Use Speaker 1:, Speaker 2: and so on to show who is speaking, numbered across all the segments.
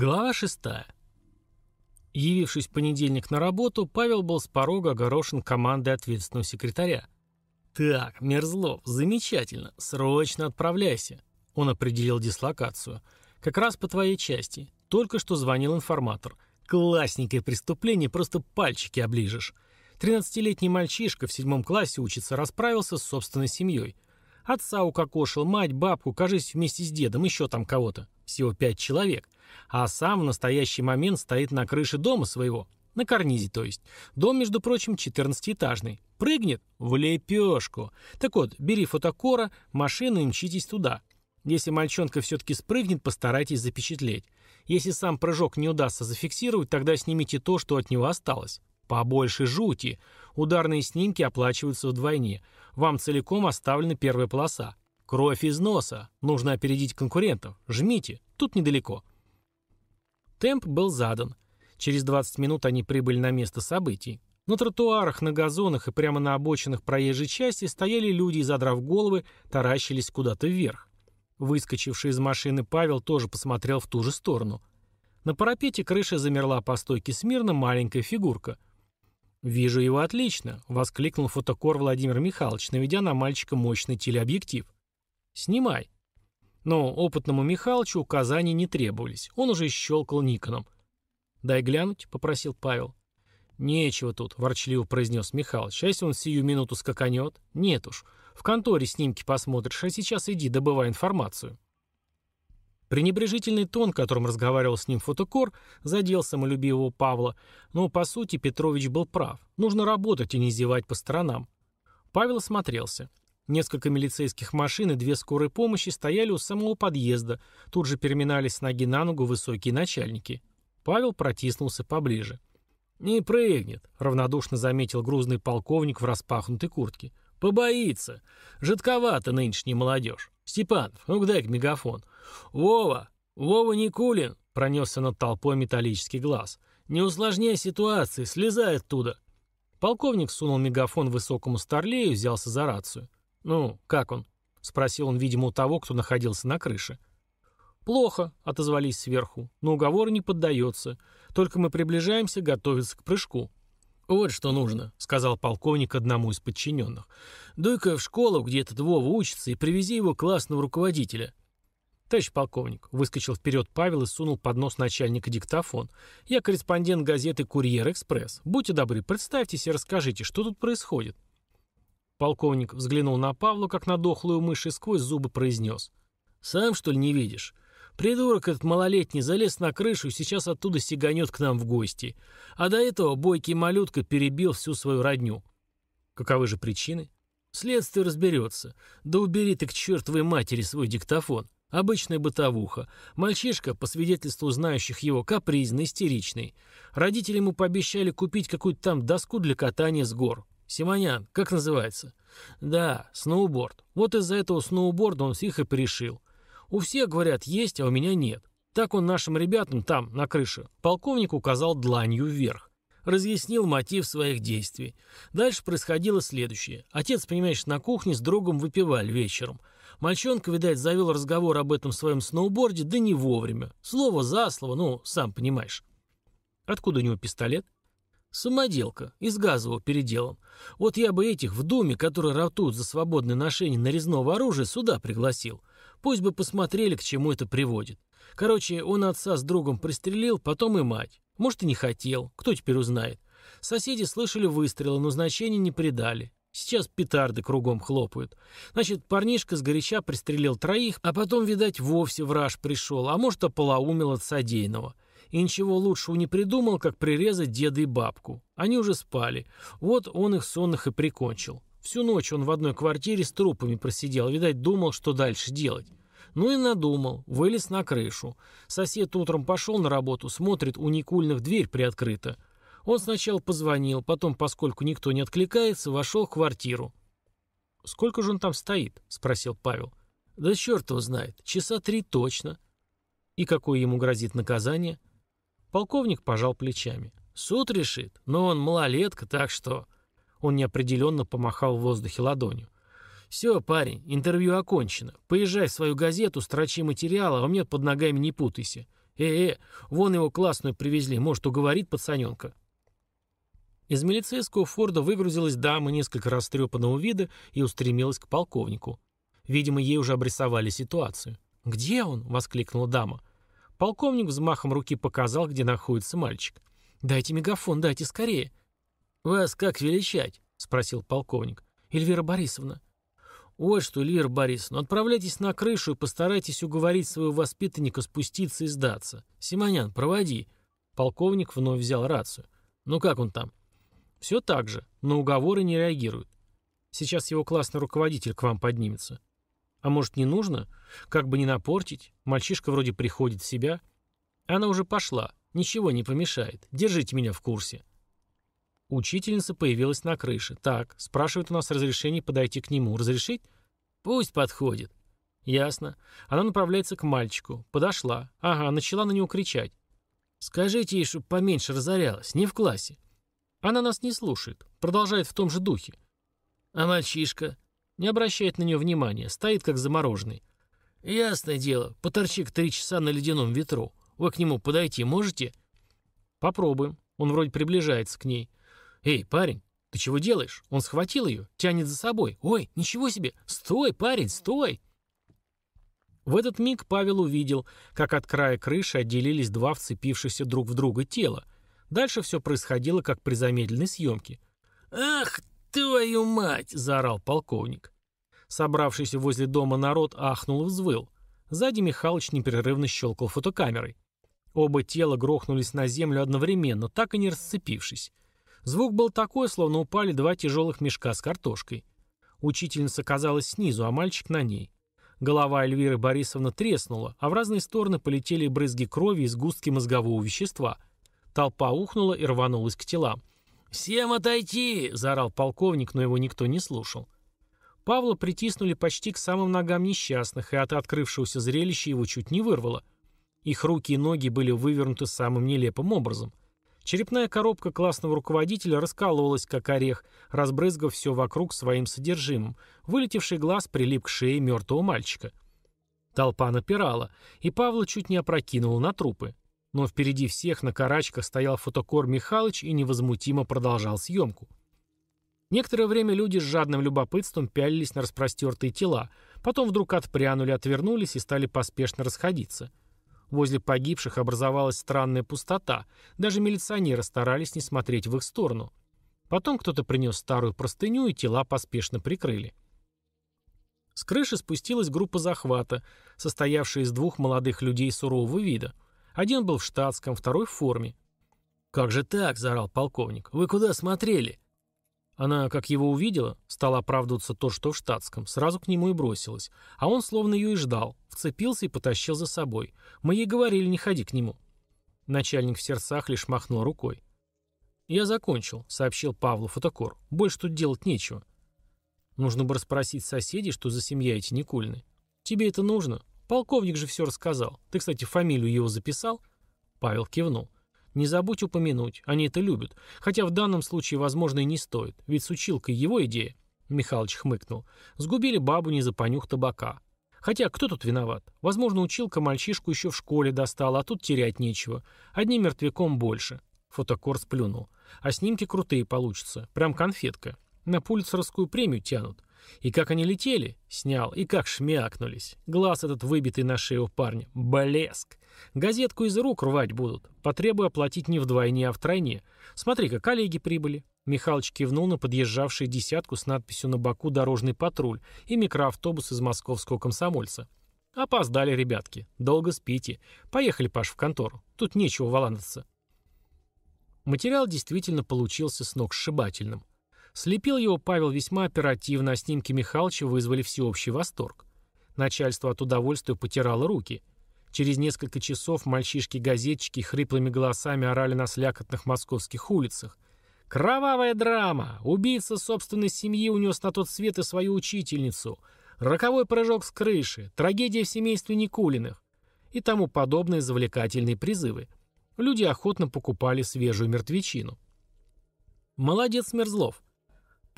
Speaker 1: Глава шестая. Явившись в понедельник на работу, Павел был с порога огорошен командой ответственного секретаря. «Так, Мерзлов, замечательно. Срочно отправляйся». Он определил дислокацию. «Как раз по твоей части. Только что звонил информатор. Классненькое преступление, просто пальчики оближешь. Тринадцатилетний мальчишка в седьмом классе учится, расправился с собственной семьей. Отца укокошил, мать, бабку, кажись, вместе с дедом, еще там кого-то. Всего пять человек. А сам в настоящий момент стоит на крыше дома своего. На карнизе, то есть. Дом, между прочим, 14-этажный. Прыгнет в лепешку. Так вот, бери фотокора, машину и мчитесь туда. Если мальчонка все-таки спрыгнет, постарайтесь запечатлеть. Если сам прыжок не удастся зафиксировать, тогда снимите то, что от него осталось. Побольше жути. Ударные снимки оплачиваются вдвойне. Вам целиком оставлена первая полоса. Кровь из носа. Нужно опередить конкурентов. Жмите. Тут недалеко. Темп был задан. Через 20 минут они прибыли на место событий. На тротуарах, на газонах и прямо на обочинах проезжей части стояли люди и, задрав головы, таращились куда-то вверх. Выскочивший из машины Павел тоже посмотрел в ту же сторону. На парапете крыши замерла по стойке смирно маленькая фигурка – «Вижу его отлично», — воскликнул фотокор Владимир Михайлович, наведя на мальчика мощный телеобъектив. «Снимай». Но опытному Михалычу указаний не требовались. Он уже щелкал Никоном. «Дай глянуть», — попросил Павел. «Нечего тут», — ворчливо произнес Михалыч. «А если он сию минуту скаканет?» «Нет уж. В конторе снимки посмотришь, а сейчас иди, добывай информацию». Пренебрежительный тон, которым разговаривал с ним фотокор, задел самолюбивого Павла, но, по сути, Петрович был прав. Нужно работать и не зевать по сторонам. Павел осмотрелся. Несколько милицейских машин и две скорой помощи стояли у самого подъезда, тут же переминались с ноги на ногу высокие начальники. Павел протиснулся поближе. «Не прыгнет», — равнодушно заметил грузный полковник в распахнутой куртке. «Побоится. Жидковато нынешняя молодежь. Степанов, ну дай-ка мегафон. Вова! Вова Никулин!» — пронесся над толпой металлический глаз. «Не усложняй ситуации, слезай оттуда!» Полковник сунул мегафон высокому старлею и взялся за рацию. «Ну, как он?» — спросил он, видимо, у того, кто находился на крыше. «Плохо», — отозвались сверху, — «но уговор не поддается. Только мы приближаемся готовиться к прыжку». «Вот что нужно», — сказал полковник одному из подчиненных. «Дуй-ка в школу, где этот Вова учится, и привези его классного руководителя». «Товарищ полковник», — выскочил вперед Павел и сунул под нос начальника диктофон. «Я корреспондент газеты «Курьер-экспресс». Будьте добры, представьтесь и расскажите, что тут происходит». Полковник взглянул на Павла, как на дохлую мышь, и сквозь зубы произнес. «Сам, что ли, не видишь? Придурок этот малолетний залез на крышу и сейчас оттуда сиганет к нам в гости. А до этого бойкий малютка перебил всю свою родню. Каковы же причины? Следствие разберется. Да убери ты к чертовой матери свой диктофон. Обычная бытовуха. Мальчишка, по свидетельству знающих его, капризный, истеричный. Родители ему пообещали купить какую-то там доску для катания с гор. Симонян, как называется? Да, сноуборд. Вот из-за этого сноуборда он их и пришил. У всех, говорят, есть, а у меня нет. Так он нашим ребятам там, на крыше, полковник указал дланью вверх. Разъяснил мотив своих действий. Дальше происходило следующее. Отец, понимаешь, на кухне с другом выпивали вечером. Мальчонка, видать, завел разговор об этом своем сноуборде, да не вовремя. Слово за слово, ну, сам понимаешь. Откуда у него пистолет? Самоделка, из газового переделан. Вот я бы этих в Думе, которые ратуют за свободное ношение нарезного оружия, сюда пригласил. Пусть бы посмотрели, к чему это приводит. Короче, он отца с другом пристрелил, потом и мать. Может, и не хотел, кто теперь узнает. Соседи слышали выстрелы, но значения не придали. Сейчас петарды кругом хлопают. Значит, парнишка сгоряча пристрелил троих, а потом, видать, вовсе враж пришел, а может, ополоумел от содеянного. И ничего лучшего не придумал, как прирезать деда и бабку. Они уже спали. Вот он их сонных и прикончил. Всю ночь он в одной квартире с трупами просидел, видать, думал, что дальше делать. Ну и надумал, вылез на крышу. Сосед утром пошел на работу, смотрит, у Никульных дверь приоткрыта. Он сначала позвонил, потом, поскольку никто не откликается, вошел в квартиру. «Сколько же он там стоит?» – спросил Павел. «Да черт его знает, часа три точно». «И какое ему грозит наказание?» Полковник пожал плечами. «Суд решит, но он малолетка, так что...» Он неопределенно помахал в воздухе ладонью. «Все, парень, интервью окончено. Поезжай в свою газету, строчи материал, а у меня под ногами не путайся. Э-э, вон его классную привезли, может, уговорит пацаненка. Из милицейского форда выгрузилась дама несколько растрепанного вида и устремилась к полковнику. Видимо, ей уже обрисовали ситуацию. «Где он?» — воскликнула дама. Полковник взмахом руки показал, где находится мальчик. «Дайте мегафон, дайте скорее». «Вас как величать?» — спросил полковник. «Эльвира Борисовна». «Вот что, Эльвира Борисовна, отправляйтесь на крышу и постарайтесь уговорить своего воспитанника спуститься и сдаться. Симонян, проводи». Полковник вновь взял рацию. «Ну как он там?» «Все так же, на уговоры не реагирует. Сейчас его классный руководитель к вам поднимется». «А может, не нужно? Как бы не напортить? Мальчишка вроде приходит в себя». «Она уже пошла. Ничего не помешает. Держите меня в курсе». Учительница появилась на крыше. Так, спрашивает у нас разрешение подойти к нему. Разрешить? Пусть подходит. Ясно. Она направляется к мальчику. Подошла. Ага, начала на него кричать. Скажите ей, чтобы поменьше разорялась. Не в классе. Она нас не слушает. Продолжает в том же духе. А мальчишка? Не обращает на нее внимания. Стоит как замороженный. Ясное дело. Поторчик три часа на ледяном ветру. Вы к нему подойти можете? Попробуем. Он вроде приближается к ней. «Эй, парень, ты чего делаешь?» Он схватил ее, тянет за собой. «Ой, ничего себе! Стой, парень, стой!» В этот миг Павел увидел, как от края крыши отделились два вцепившихся друг в друга тела. Дальше все происходило, как при замедленной съемке. «Ах, твою мать!» — заорал полковник. Собравшийся возле дома народ ахнул и взвыл. Сзади Михалыч непрерывно щелкал фотокамерой. Оба тела грохнулись на землю одновременно, так и не расцепившись. Звук был такой, словно упали два тяжелых мешка с картошкой. Учительница казалась снизу, а мальчик на ней. Голова Эльвиры Борисовны треснула, а в разные стороны полетели брызги крови и сгустки мозгового вещества. Толпа ухнула и рванулась к телам. «Всем отойти!» – заорал полковник, но его никто не слушал. Павла притиснули почти к самым ногам несчастных, и от открывшегося зрелища его чуть не вырвало. Их руки и ноги были вывернуты самым нелепым образом – Черепная коробка классного руководителя раскололась, как орех, разбрызгав все вокруг своим содержимым. Вылетевший глаз прилип к шее мертвого мальчика. Толпа напирала, и Павла чуть не опрокинула на трупы. Но впереди всех на карачках стоял фотокор Михалыч и невозмутимо продолжал съемку. Некоторое время люди с жадным любопытством пялились на распростертые тела, потом вдруг отпрянули, отвернулись и стали поспешно расходиться – Возле погибших образовалась странная пустота. Даже милиционеры старались не смотреть в их сторону. Потом кто-то принес старую простыню, и тела поспешно прикрыли. С крыши спустилась группа захвата, состоявшая из двух молодых людей сурового вида. Один был в штатском, второй в форме. «Как же так?» – заорал полковник. «Вы куда смотрели?» Она, как его увидела, стала оправдываться то, что в штатском, сразу к нему и бросилась. А он словно ее и ждал, вцепился и потащил за собой. Мы ей говорили, не ходи к нему. Начальник в сердцах лишь махнул рукой. «Я закончил», — сообщил Павлу фотокор. «Больше тут делать нечего». «Нужно бы расспросить соседей, что за семья эти Никульны. Тебе это нужно? Полковник же все рассказал. Ты, кстати, фамилию его записал?» Павел кивнул. Не забудь упомянуть, они это любят. Хотя в данном случае, возможно, и не стоит. Ведь с училкой его идея. Михалыч хмыкнул. Сгубили бабу не за понюх табака. Хотя кто тут виноват? Возможно, училка мальчишку еще в школе достала, а тут терять нечего. Одним мертвяком больше. Фотокор сплюнул. А снимки крутые получатся. Прям конфетка. На пульцерскую премию тянут. И как они летели, снял, и как шмякнулись. Глаз этот выбитый на шею у парня. Блеск. Газетку из рук рвать будут. Потребую оплатить не вдвойне, а втройне. Смотри-ка, коллеги прибыли. Михалыч кивнул на подъезжавший десятку с надписью на боку «Дорожный патруль» и микроавтобус из московского комсомольца. Опоздали, ребятки. Долго спите. Поехали, Паш, в контору. Тут нечего валандаться. Материал действительно получился сногсшибательным. Слепил его Павел весьма оперативно, а снимки Михалыча вызвали всеобщий восторг. Начальство от удовольствия потирало руки. Через несколько часов мальчишки-газетчики хриплыми голосами орали на слякотных московских улицах. «Кровавая драма! Убийца собственной семьи унес на тот свет и свою учительницу! Роковой прыжок с крыши! Трагедия в семействе Никулиных!» и тому подобные завлекательные призывы. Люди охотно покупали свежую мертвечину. «Молодец, Мерзлов!»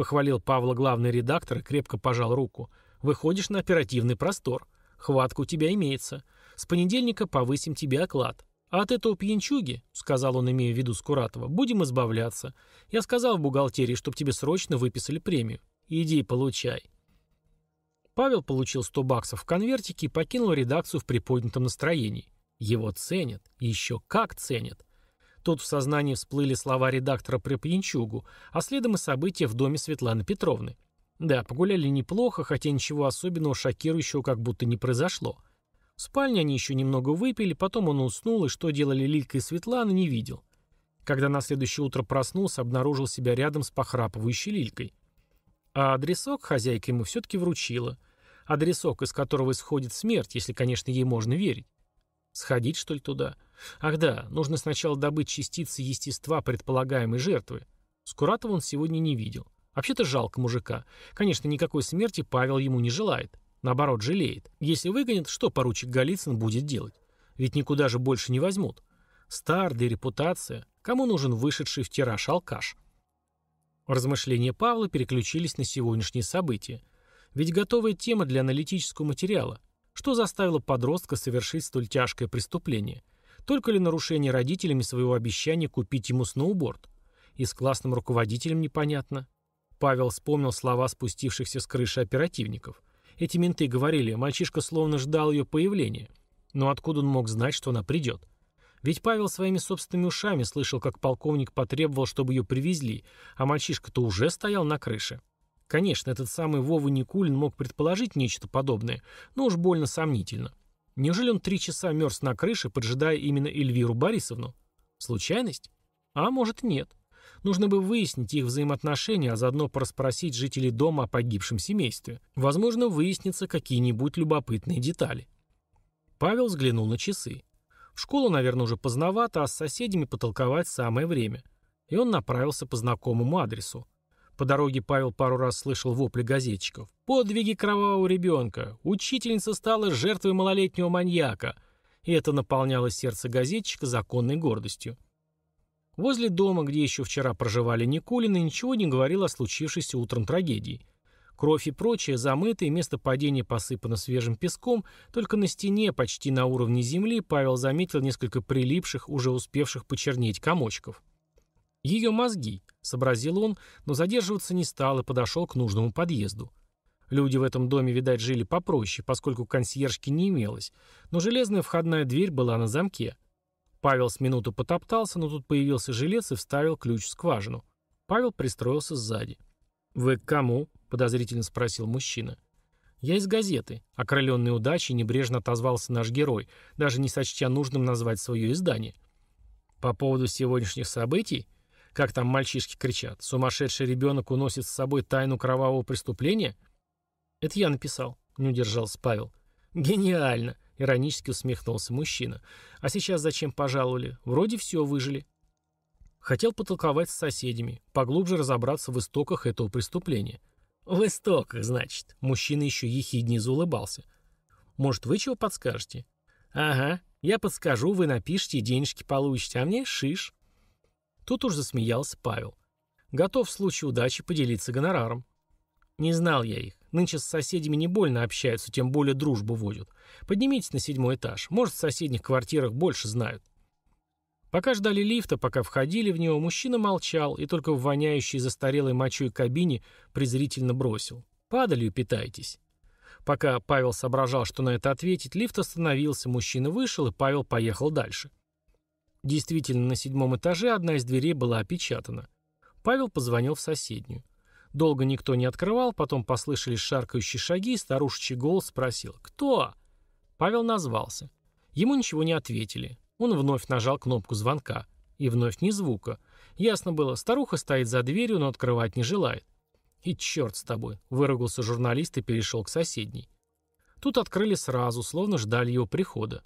Speaker 1: Похвалил Павла главный редактор и крепко пожал руку. Выходишь на оперативный простор. Хватка у тебя имеется. С понедельника повысим тебе оклад. «А от этого пьянчуги, — сказал он, имея в виду Скуратова, — будем избавляться. Я сказал в бухгалтерии, чтобы тебе срочно выписали премию. Иди получай». Павел получил 100 баксов в конвертике и покинул редакцию в приподнятом настроении. Его ценят. Еще как ценят. Тут в сознании всплыли слова редактора про пьянчугу, а следом и события в доме Светланы Петровны. Да, погуляли неплохо, хотя ничего особенного шокирующего как будто не произошло. В спальне они еще немного выпили, потом он уснул, и что делали Лилька и Светлана, не видел. Когда на следующее утро проснулся, обнаружил себя рядом с похрапывающей Лилькой. А адресок хозяйка ему все-таки вручила. Адресок, из которого исходит смерть, если, конечно, ей можно верить. Сходить, что ли, туда? Ах да, нужно сначала добыть частицы естества предполагаемой жертвы. Скуратова он сегодня не видел. Вообще-то жалко мужика. Конечно, никакой смерти Павел ему не желает. Наоборот, жалеет. Если выгонят, что поручик Голицын будет делать? Ведь никуда же больше не возьмут. Стар, да и репутация. Кому нужен вышедший в тираж алкаш? Размышления Павла переключились на сегодняшние события. Ведь готовая тема для аналитического материала. Что заставило подростка совершить столь тяжкое преступление? Только ли нарушение родителями своего обещания купить ему сноуборд? И с классным руководителем непонятно. Павел вспомнил слова спустившихся с крыши оперативников. Эти менты говорили, мальчишка словно ждал ее появления. Но откуда он мог знать, что она придет? Ведь Павел своими собственными ушами слышал, как полковник потребовал, чтобы ее привезли, а мальчишка-то уже стоял на крыше. Конечно, этот самый Вова Никулин мог предположить нечто подобное, но уж больно сомнительно. Неужели он три часа мерз на крыше, поджидая именно Эльвиру Борисовну? Случайность? А может нет. Нужно бы выяснить их взаимоотношения, а заодно порасспросить жителей дома о погибшем семействе. Возможно, выяснятся какие-нибудь любопытные детали. Павел взглянул на часы. В школу, наверное, уже поздновато, а с соседями потолковать самое время. И он направился по знакомому адресу. По дороге Павел пару раз слышал вопли газетчиков. «Подвиги кровавого ребенка! Учительница стала жертвой малолетнего маньяка!» И это наполняло сердце газетчика законной гордостью. Возле дома, где еще вчера проживали Никулины, ничего не говорил о случившейся утром трагедии. Кровь и прочее замытые, место падения посыпано свежим песком, только на стене, почти на уровне земли, Павел заметил несколько прилипших, уже успевших почернеть комочков. «Ее мозги», — сообразил он, но задерживаться не стал и подошел к нужному подъезду. Люди в этом доме, видать, жили попроще, поскольку консьержки не имелось, но железная входная дверь была на замке. Павел с минуту потоптался, но тут появился жилец и вставил ключ в скважину. Павел пристроился сзади. «Вы к кому?» — подозрительно спросил мужчина. «Я из газеты», — окрыленной удачей небрежно отозвался наш герой, даже не сочтя нужным назвать свое издание. «По поводу сегодняшних событий? Как там мальчишки кричат? Сумасшедший ребенок уносит с собой тайну кровавого преступления?» «Это я написал», — не удержался Павел. «Гениально!» Иронически усмехнулся мужчина. «А сейчас зачем пожаловали? Вроде все выжили». Хотел потолковать с соседями, поглубже разобраться в истоках этого преступления. «В истоках, значит?» Мужчина еще ехиднее заулыбался. «Может, вы чего подскажете?» «Ага, я подскажу, вы напишите и денежки получите, а мне шиш». Тут уж засмеялся Павел. Готов в случае удачи поделиться гонораром. Не знал я их. Нынче с соседями не больно общаются, тем более дружбу водят. Поднимитесь на седьмой этаж. Может, в соседних квартирах больше знают. Пока ждали лифта, пока входили в него, мужчина молчал и только в воняющей застарелой мочой кабине презрительно бросил. «Падалью питайтесь». Пока Павел соображал, что на это ответить, лифт остановился, мужчина вышел, и Павел поехал дальше. Действительно, на седьмом этаже одна из дверей была опечатана. Павел позвонил в соседнюю. Долго никто не открывал, потом послышались шаркающие шаги, и старушечий голос спросил «Кто?». Павел назвался. Ему ничего не ответили. Он вновь нажал кнопку звонка. И вновь ни звука. Ясно было, старуха стоит за дверью, но открывать не желает. «И черт с тобой!» – выругался журналист и перешел к соседней. Тут открыли сразу, словно ждали его прихода.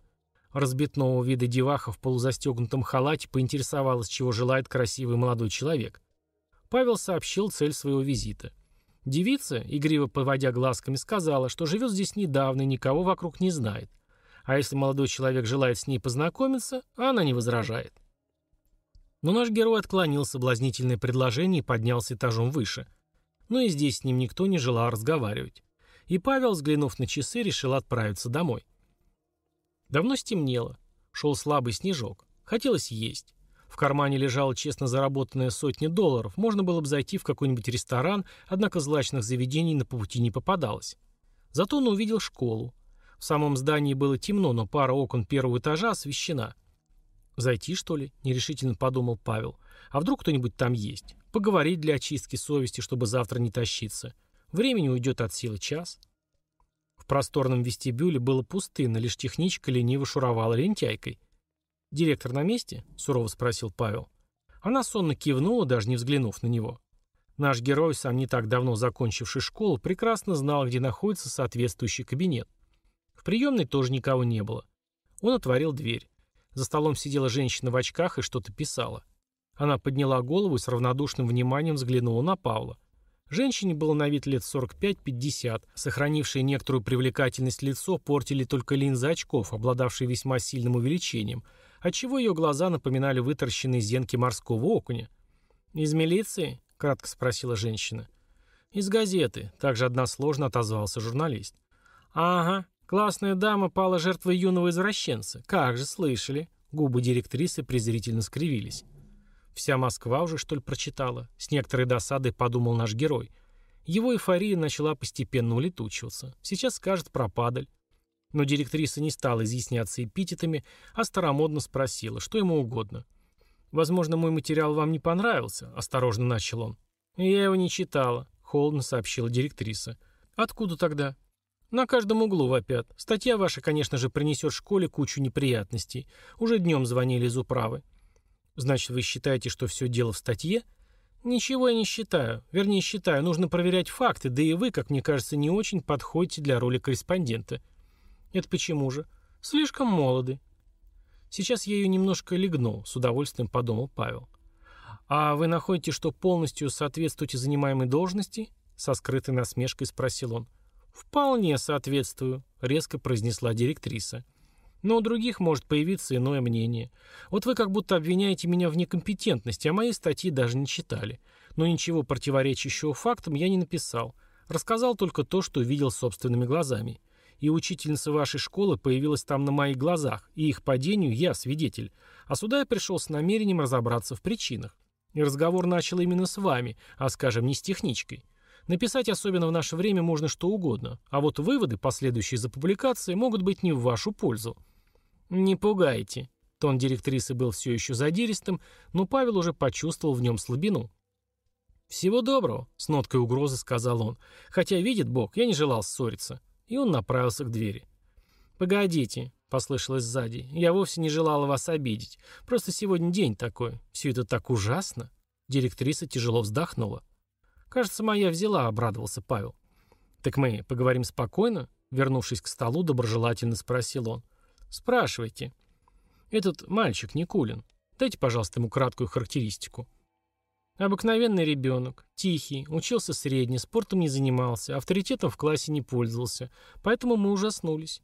Speaker 1: Разбитного вида деваха в полузастегнутом халате поинтересовалась, чего желает красивый молодой человек. Павел сообщил цель своего визита. Девица, игриво поводя глазками, сказала, что живет здесь недавно и никого вокруг не знает. А если молодой человек желает с ней познакомиться, она не возражает. Но наш герой отклонил соблазнительное предложение и поднялся этажом выше. Но и здесь с ним никто не желал разговаривать. И Павел, взглянув на часы, решил отправиться домой. Давно стемнело. Шел слабый снежок. Хотелось есть. В кармане лежала честно заработанная сотня долларов. Можно было бы зайти в какой-нибудь ресторан, однако злачных заведений на пути не попадалось. Зато он увидел школу. В самом здании было темно, но пара окон первого этажа освещена. «Зайти, что ли?» – нерешительно подумал Павел. «А вдруг кто-нибудь там есть? Поговорить для очистки совести, чтобы завтра не тащиться. Времени уйдет от силы час». В просторном вестибюле было пустынно, лишь техничка лениво шуровала лентяйкой. «Директор на месте?» – сурово спросил Павел. Она сонно кивнула, даже не взглянув на него. Наш герой, сам не так давно закончивший школу, прекрасно знал, где находится соответствующий кабинет. В приемной тоже никого не было. Он отворил дверь. За столом сидела женщина в очках и что-то писала. Она подняла голову и с равнодушным вниманием взглянула на Павла. Женщине было на вид лет 45-50, сохранившее некоторую привлекательность лицо портили только линзы очков, обладавшие весьма сильным увеличением, отчего ее глаза напоминали вытаращенные зенки морского окуня. «Из милиции?» — кратко спросила женщина. «Из газеты», — также односложно отозвался журналист. «Ага, классная дама пала жертвой юного извращенца. Как же, слышали?» Губы директрисы презрительно скривились. Вся Москва уже, что ли, прочитала? С некоторой досадой подумал наш герой. Его эйфория начала постепенно улетучиваться. Сейчас скажет про падаль. Но директриса не стала изъясняться эпитетами, а старомодно спросила, что ему угодно. «Возможно, мой материал вам не понравился», — осторожно начал он. «Я его не читала», — холодно сообщила директриса. «Откуда тогда?» «На каждом углу вопят. Статья ваша, конечно же, принесет школе кучу неприятностей. Уже днем звонили из управы. Значит, вы считаете, что все дело в статье? Ничего я не считаю. Вернее, считаю, нужно проверять факты, да и вы, как мне кажется, не очень подходите для роли корреспондента. Это почему же? Слишком молоды. Сейчас я ее немножко легнул, с удовольствием подумал Павел. А вы находите, что полностью соответствуете занимаемой должности? Со скрытой насмешкой спросил он. «Вполне соответствую», — резко произнесла директриса. Но у других может появиться иное мнение. Вот вы как будто обвиняете меня в некомпетентности, а мои статьи даже не читали. Но ничего противоречащего фактам я не написал. Рассказал только то, что видел собственными глазами. И учительница вашей школы появилась там на моих глазах, и их падению я свидетель. А сюда я пришел с намерением разобраться в причинах. И разговор начал именно с вами, а, скажем, не с техничкой. Написать особенно в наше время можно что угодно, а вот выводы, последующие за публикацией, могут быть не в вашу пользу. «Не пугайте». Тон директрисы был все еще задиристым, но Павел уже почувствовал в нем слабину. «Всего доброго», — с ноткой угрозы сказал он. «Хотя, видит Бог, я не желал ссориться». И он направился к двери. «Погодите», — послышалось сзади. «Я вовсе не желала вас обидеть. Просто сегодня день такой. Все это так ужасно». Директриса тяжело вздохнула. «Кажется, моя взяла», — обрадовался Павел. «Так мы поговорим спокойно?» Вернувшись к столу, доброжелательно спросил он. «Спрашивайте». «Этот мальчик Никулин. Дайте, пожалуйста, ему краткую характеристику». Обыкновенный ребенок, тихий, учился средне, спортом не занимался, авторитетом в классе не пользовался, поэтому мы ужаснулись.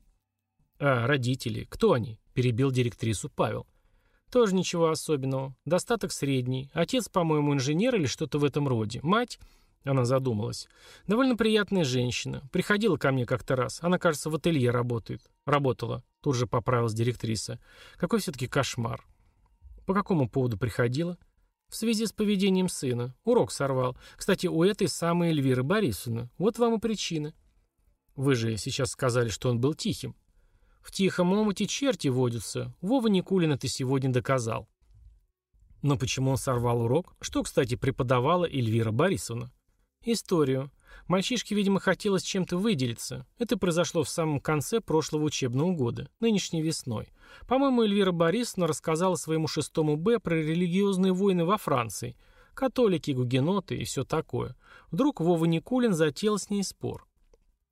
Speaker 1: «А родители? Кто они?» – перебил директрису Павел. «Тоже ничего особенного. Достаток средний. Отец, по-моему, инженер или что-то в этом роде. Мать она задумалась. «Довольно приятная женщина. Приходила ко мне как-то раз. Она, кажется, в ателье работает. Работала». Тут же поправилась директриса. «Какой все-таки кошмар». «По какому поводу приходила?» «В связи с поведением сына. Урок сорвал. Кстати, у этой самой Эльвиры Борисовны. Вот вам и причина». «Вы же сейчас сказали, что он был тихим». «В тихом омуте черти водятся. Вова Никулин это сегодня доказал». Но почему он сорвал урок? Что, кстати, преподавала Эльвира Борисовна? Историю. Мальчишке, видимо, хотелось чем-то выделиться. Это произошло в самом конце прошлого учебного года, нынешней весной. По-моему, Эльвира Борисовна рассказала своему шестому Б про религиозные войны во Франции. Католики, гугеноты и все такое. Вдруг Вова Никулин затеял с ней спор.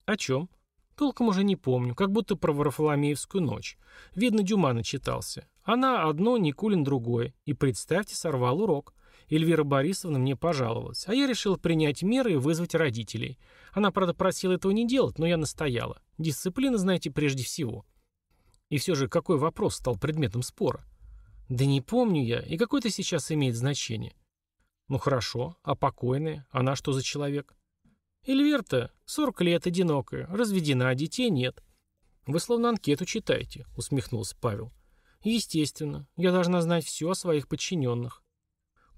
Speaker 1: О чем? Толком уже не помню, как будто про Варфоломеевскую ночь. Видно, Дюма начитался. Она одно, Никулин другое. И, представьте, сорвал урок. Эльвира Борисовна мне пожаловалась, а я решил принять меры и вызвать родителей. Она, правда, просила этого не делать, но я настояла. Дисциплина, знаете, прежде всего. И все же, какой вопрос стал предметом спора? Да не помню я, и какое это сейчас имеет значение. Ну хорошо, а покойная, она что за человек? Эльвирта, 40 лет, одинокая, разведена, а детей нет. Вы словно анкету читаете, усмехнулся Павел. Естественно, я должна знать все о своих подчиненных.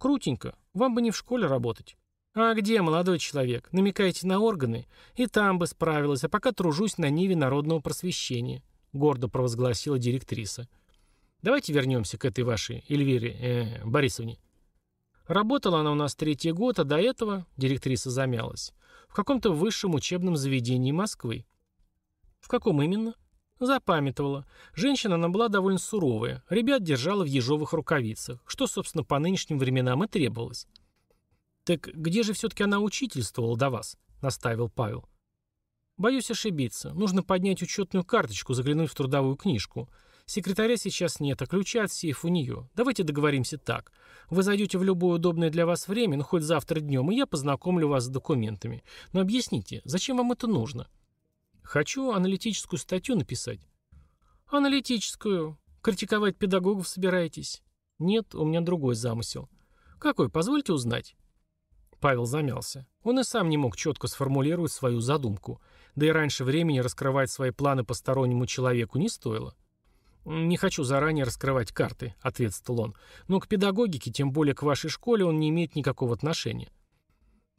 Speaker 1: Крутенько, вам бы не в школе работать. А где, молодой человек, намекаете на органы? И там бы справилась, а пока тружусь на ниве народного просвещения, гордо провозгласила директриса. Давайте вернемся к этой вашей Эльвире э, Борисовне. Работала она у нас третий год, а до этого, директриса замялась, в каком-то высшем учебном заведении Москвы. В каком именно? Запамятовала. Женщина она была довольно суровая. Ребят держала в ежовых рукавицах, что, собственно, по нынешним временам и требовалось. «Так где же все-таки она учительствовала до вас?» — наставил Павел. «Боюсь ошибиться. Нужно поднять учетную карточку, заглянуть в трудовую книжку. Секретаря сейчас нет, а ключа от сейфа у нее. Давайте договоримся так. Вы зайдете в любое удобное для вас время, ну хоть завтра днем, и я познакомлю вас с документами. Но объясните, зачем вам это нужно?» Хочу аналитическую статью написать. Аналитическую? Критиковать педагогов собираетесь? Нет, у меня другой замысел. Какой, позвольте узнать? Павел замялся. Он и сам не мог четко сформулировать свою задумку. Да и раньше времени раскрывать свои планы постороннему человеку не стоило. «Не хочу заранее раскрывать карты», — ответствовал он. «Но к педагогике, тем более к вашей школе, он не имеет никакого отношения».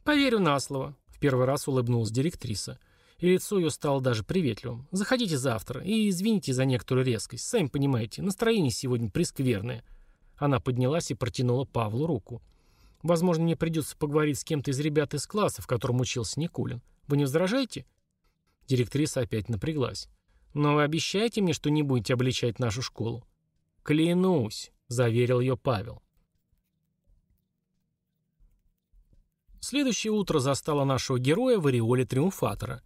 Speaker 1: «Поверю на слово», — в первый раз улыбнулась директриса и лицо ее стало даже приветливым. «Заходите завтра и извините за некоторую резкость. Сами понимаете, настроение сегодня прескверное». Она поднялась и протянула Павлу руку. «Возможно, мне придется поговорить с кем-то из ребят из класса, в котором учился Никулин. Вы не возражаете?» Директриса опять напряглась. «Но вы обещаете мне, что не будете обличать нашу школу?» «Клянусь», — заверил ее Павел. Следующее утро застало нашего героя в ореоле триумфатора.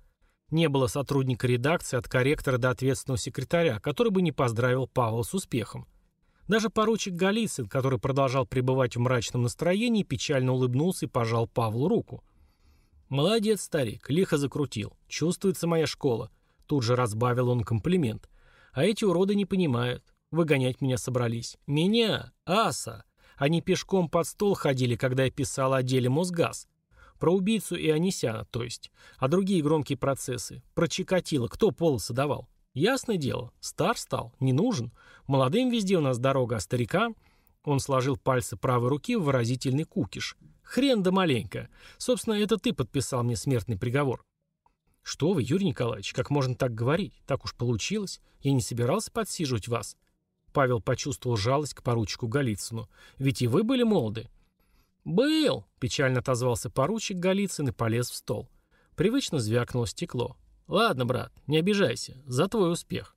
Speaker 1: Не было сотрудника редакции от корректора до ответственного секретаря, который бы не поздравил Павла с успехом. Даже поручик Голицын, который продолжал пребывать в мрачном настроении, печально улыбнулся и пожал Павлу руку. «Молодец, старик, лихо закрутил. Чувствуется моя школа». Тут же разбавил он комплимент. «А эти уроды не понимают. Выгонять меня собрались. Меня, аса. Они пешком под стол ходили, когда я писал о деле Мосгаз. Про убийцу и Анисяна, то есть. А другие громкие процессы. Про Чикатило. Кто полосы давал? Ясное дело. Стар стал. Не нужен. Молодым везде у нас дорога, а старикам... Он сложил пальцы правой руки в выразительный кукиш. Хрен да маленько. Собственно, это ты подписал мне смертный приговор. Что вы, Юрий Николаевич, как можно так говорить? Так уж получилось. Я не собирался подсиживать вас. Павел почувствовал жалость к поручику Голицыну. Ведь и вы были молоды. «Был!» – печально отозвался поручик Голицын и полез в стол. Привычно звякнуло стекло. «Ладно, брат, не обижайся. За твой успех».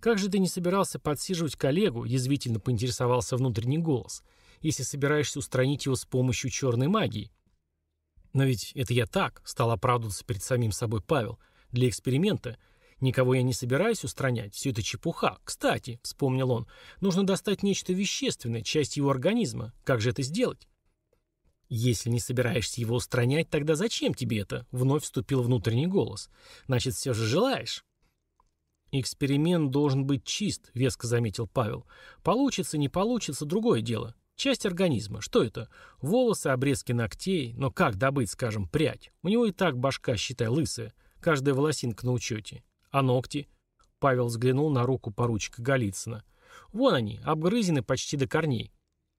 Speaker 1: «Как же ты не собирался подсиживать коллегу?» – язвительно поинтересовался внутренний голос. «Если собираешься устранить его с помощью черной магии». «Но ведь это я так», – стал оправдываться перед самим собой Павел. «Для эксперимента. Никого я не собираюсь устранять. Все это чепуха. Кстати», – вспомнил он, – «нужно достать нечто вещественное, часть его организма. Как же это сделать?» «Если не собираешься его устранять, тогда зачем тебе это?» — вновь вступил внутренний голос. «Значит, все же желаешь?» «Эксперимент должен быть чист», — веско заметил Павел. «Получится, не получится, другое дело. Часть организма. Что это? Волосы, обрезки ногтей. Но как добыть, скажем, прядь? У него и так башка, считай, лысая. Каждая волосинка на учете. А ногти?» Павел взглянул на руку поручика Голицына. «Вон они, обгрызены почти до корней».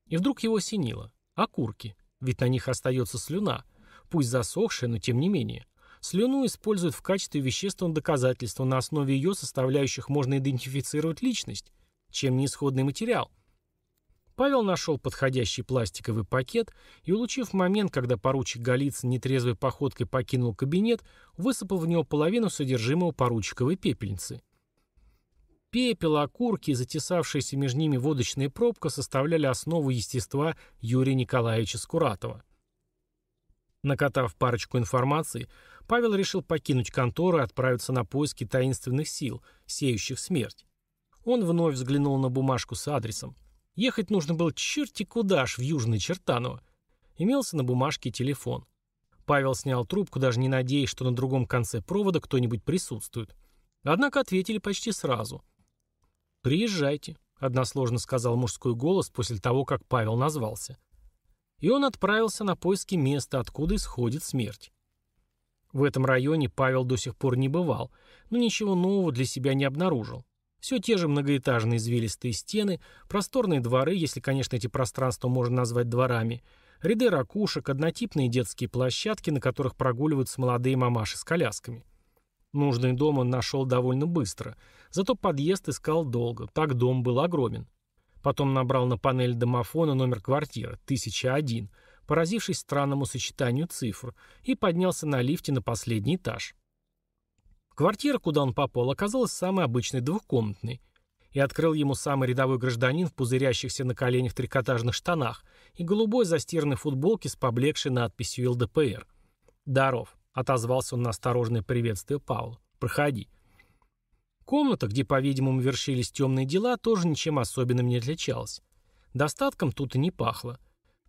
Speaker 1: И вдруг его осенило. Окурки. Ведь на них остается слюна, пусть засохшая, но тем не менее. Слюну используют в качестве вещественного доказательства, на основе ее составляющих можно идентифицировать личность, чем не исходный материал. Павел нашел подходящий пластиковый пакет и, улучив момент, когда поручик Голицын нетрезвой походкой покинул кабинет, высыпал в него половину содержимого поручиковой пепельницы. Пепел, окурки и затесавшаяся между ними водочная пробка составляли основу естества Юрия Николаевича Скуратова. Накатав парочку информации, Павел решил покинуть контору и отправиться на поиски таинственных сил, сеющих смерть. Он вновь взглянул на бумажку с адресом. Ехать нужно было черти куда аж в Южное Чертаново. Имелся на бумажке телефон. Павел снял трубку, даже не надеясь, что на другом конце провода кто-нибудь присутствует. Однако ответили почти сразу – «Приезжайте», — односложно сказал мужской голос после того, как Павел назвался. И он отправился на поиски места, откуда исходит смерть. В этом районе Павел до сих пор не бывал, но ничего нового для себя не обнаружил. Все те же многоэтажные извилистые стены, просторные дворы, если, конечно, эти пространства можно назвать дворами, ряды ракушек, однотипные детские площадки, на которых прогуливаются молодые мамаши с колясками. Нужный дом он нашел довольно быстро, зато подъезд искал долго, так дом был огромен. Потом набрал на панель домофона номер квартиры, 1001, поразившись странному сочетанию цифр, и поднялся на лифте на последний этаж. Квартира, куда он попал, оказалась самой обычной двухкомнатной. И открыл ему самый рядовой гражданин в пузырящихся на коленях трикотажных штанах и голубой застиранной футболке с поблекшей надписью ЛДПР. «Даров», — отозвался он на осторожное приветствие Паула. «Проходи». Комната, где, по-видимому, вершились темные дела, тоже ничем особенным не отличалась. Достатком тут и не пахло.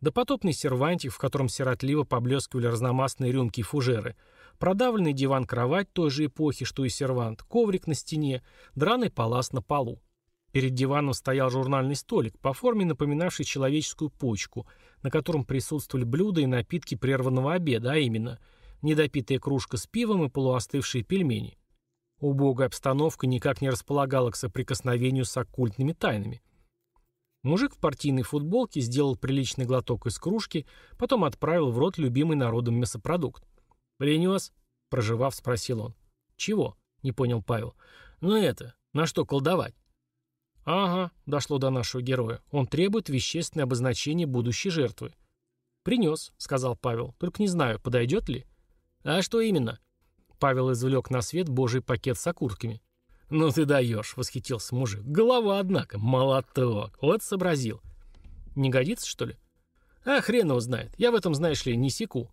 Speaker 1: Допотопный сервантик, в котором сиротливо поблескивали разномастные рюмки и фужеры — Продавленный диван-кровать той же эпохи, что и сервант, коврик на стене, драный палас на полу. Перед диваном стоял журнальный столик, по форме напоминавший человеческую почку, на котором присутствовали блюда и напитки прерванного обеда, а именно недопитая кружка с пивом и полуостывшие пельмени. Убогая обстановка никак не располагала к соприкосновению с оккультными тайнами. Мужик в партийной футболке сделал приличный глоток из кружки, потом отправил в рот любимый народом мясопродукт. «Принес?» — проживав, спросил он. «Чего?» — не понял Павел. «Ну это, на что колдовать?» «Ага», — дошло до нашего героя. «Он требует вещественное обозначение будущей жертвы». «Принес», — сказал Павел. «Только не знаю, подойдет ли». «А что именно?» Павел извлек на свет божий пакет с окурками. «Ну ты даешь», — восхитился мужик. «Голова, однако, молоток. Вот сообразил». «Не годится, что ли?» «А хрен его знает. Я в этом, знаешь ли, не секу».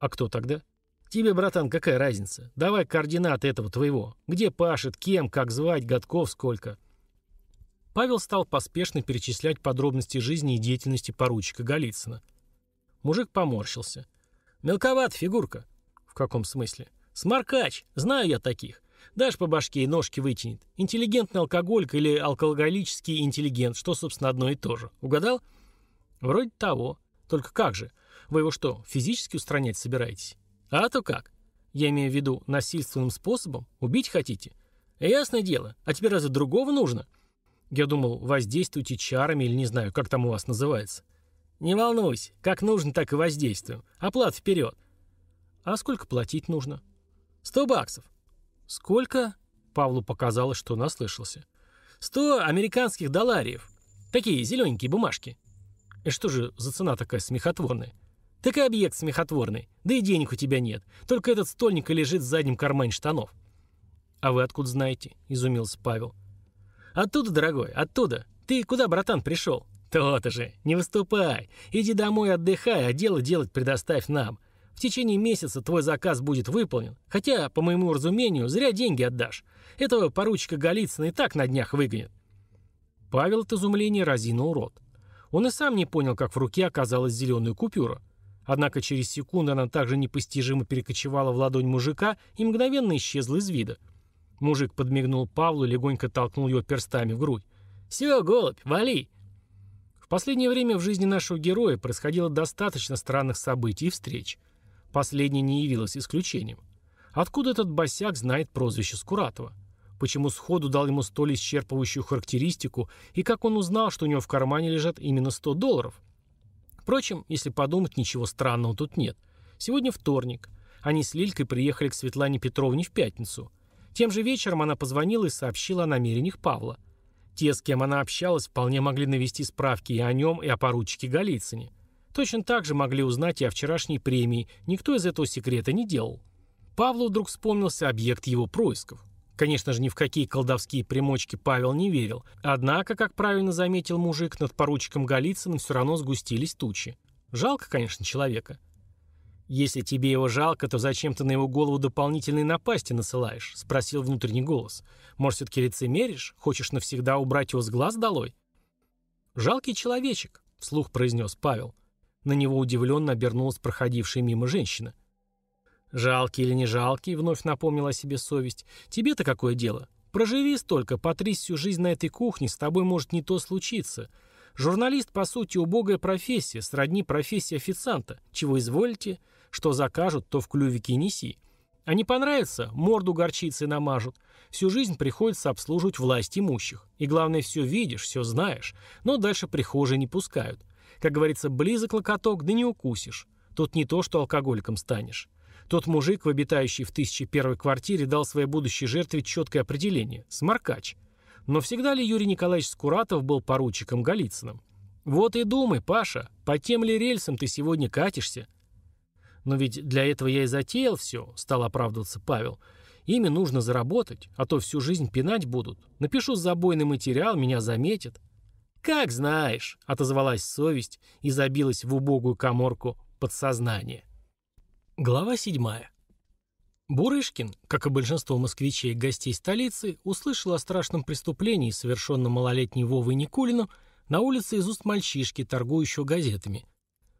Speaker 1: «А кто тогда?» Тебе, братан, какая разница? Давай координаты этого твоего. Где пашет, кем, как звать, годков сколько. Павел стал поспешно перечислять подробности жизни и деятельности поручика Голицына. Мужик поморщился. Мелковат фигурка. В каком смысле? Смаркач. Знаю я таких. Дашь по башке и ножки вытянет. Интеллигентный алкогольк или алкоголический интеллигент, что, собственно, одно и то же. Угадал? Вроде того. Только как же? Вы его что, физически устранять собираетесь? А то как? Я имею в виду насильственным способом? Убить хотите? Ясное дело. А тебе разве другого нужно? Я думал, воздействуйте чарами или не знаю, как там у вас называется. Не волнуйся. Как нужно, так и воздействуем. Оплат вперед. А сколько платить нужно? Сто баксов. Сколько? Павлу показалось, что наслышался. Сто американских доллариев. Такие зелененькие бумажки. И что же за цена такая смехотворная? Так и объект смехотворный. Да и денег у тебя нет. Только этот стольник и лежит в заднем кармане штанов. А вы откуда знаете? Изумился Павел. Оттуда, дорогой, оттуда. Ты куда, братан, пришел? То-то же. Не выступай. Иди домой отдыхай, а дело делать предоставь нам. В течение месяца твой заказ будет выполнен. Хотя, по моему разумению, зря деньги отдашь. Этого поручика Голицына и так на днях выгонят. Павел от изумления разинул рот. Он и сам не понял, как в руке оказалась зеленая купюра. Однако через секунду она также непостижимо перекочевала в ладонь мужика и мгновенно исчезла из вида. Мужик подмигнул Павлу и легонько толкнул его перстами в грудь. «Все, голубь, вали!» В последнее время в жизни нашего героя происходило достаточно странных событий и встреч. Последняя не явилась исключением. Откуда этот босяк знает прозвище Скуратова? Почему сходу дал ему столь исчерпывающую характеристику, и как он узнал, что у него в кармане лежат именно 100 долларов? Впрочем, если подумать, ничего странного тут нет. Сегодня вторник. Они с Лилькой приехали к Светлане Петровне в пятницу. Тем же вечером она позвонила и сообщила о намерениях Павла. Те, с кем она общалась, вполне могли навести справки и о нем, и о поручике Голицыне. Точно так же могли узнать и о вчерашней премии, никто из этого секрета не делал. Павлу вдруг вспомнился объект его происков. Конечно же, ни в какие колдовские примочки Павел не верил. Однако, как правильно заметил мужик, над поручиком Голицыным все равно сгустились тучи. Жалко, конечно, человека. «Если тебе его жалко, то зачем ты на его голову дополнительные напасти насылаешь?» — спросил внутренний голос. «Может, все-таки лицемеришь? Хочешь навсегда убрать его с глаз долой?» «Жалкий человечек», — вслух произнес Павел. На него удивленно обернулась проходившая мимо женщина. — «Жалкий или не жалкий», — вновь напомнила о себе совесть. «Тебе-то какое дело? Проживи столько, потрись всю жизнь на этой кухне, с тобой может не то случиться. Журналист, по сути, убогая профессия, сродни профессии официанта. Чего изволите? Что закажут, то в клювике неси. А не понравится – морду горчицей намажут. Всю жизнь приходится обслуживать власть имущих. И главное, все видишь, все знаешь. Но дальше прихожие не пускают. Как говорится, близок локоток, да не укусишь. Тут не то, что алкоголиком станешь. Тот мужик, в обитающей в 1001 квартире, дал своей будущей жертве четкое определение – сморкач. Но всегда ли Юрий Николаевич Скуратов был поручиком Голицыным? Вот и думай, Паша, по тем ли рельсам ты сегодня катишься? Но ведь для этого я и затеял все, стал оправдываться Павел. Ими нужно заработать, а то всю жизнь пинать будут. Напишу забойный материал, меня заметят. «Как знаешь», — отозвалась совесть и забилась в убогую коморку подсознания. Глава седьмая. Бурышкин, как и большинство москвичей и гостей столицы, услышал о страшном преступлении, совершенном малолетней Вовой Никулину, на улице из уст мальчишки, торгующего газетами.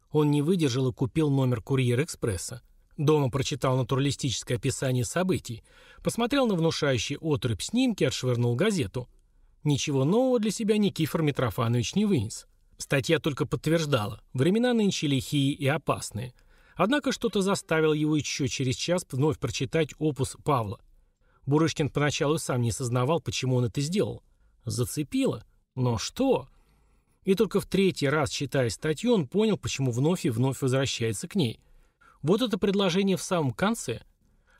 Speaker 1: Он не выдержал и купил номер «Курьер-экспресса». Дома прочитал натуралистическое описание событий, посмотрел на внушающий отрыбь снимки, отшвырнул газету. Ничего нового для себя Никифор Митрофанович не вынес. Статья только подтверждала, времена нынче лихие и опасные – Однако что-то заставило его еще через час вновь прочитать опус Павла. Бурышкин поначалу сам не сознавал, почему он это сделал. Зацепило? Но что? И только в третий раз, читая статью, он понял, почему вновь и вновь возвращается к ней. Вот это предложение в самом конце.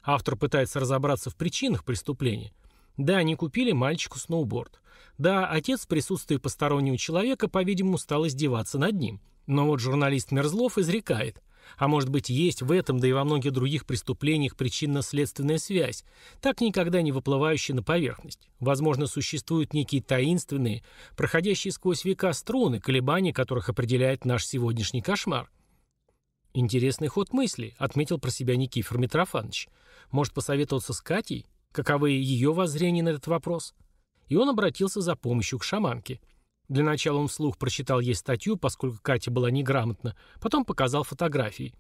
Speaker 1: Автор пытается разобраться в причинах преступления. Да, они купили мальчику сноуборд. Да, отец в присутствии постороннего человека, по-видимому, стал издеваться над ним. Но вот журналист Мерзлов изрекает. А может быть, есть в этом, да и во многих других преступлениях причинно-следственная связь, так никогда не выплывающая на поверхность. Возможно, существуют некие таинственные, проходящие сквозь века струны, колебания которых определяет наш сегодняшний кошмар. Интересный ход мысли, отметил про себя Никифор Митрофанович. Может посоветоваться с Катей? Каковы ее воззрения на этот вопрос? И он обратился за помощью к шаманке – для начала он вслух прочитал ей статью, поскольку Катя была неграмотна, потом показал фотографии.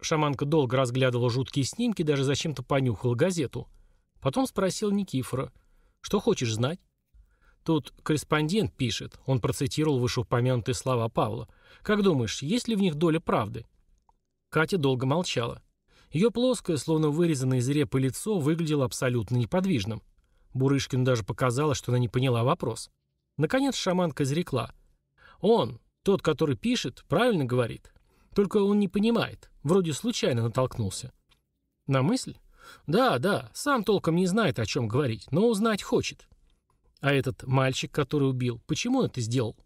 Speaker 1: Шаманка долго разглядывала жуткие снимки, даже зачем-то понюхала газету. Потом спросил Никифора, «Что хочешь знать?» Тут корреспондент пишет, он процитировал вышеупомянутые слова Павла. «Как думаешь, есть ли в них доля правды?» Катя долго молчала. Ее плоское, словно вырезанное из репы лицо, выглядело абсолютно неподвижным. Бурышкин даже показалось, что она не поняла вопрос. Наконец шаманка изрекла. Он, тот, который пишет, правильно говорит. Только он не понимает. Вроде случайно натолкнулся. На мысль? Да, да, сам толком не знает, о чем говорить, но узнать хочет. А этот мальчик, который убил, почему он это сделал?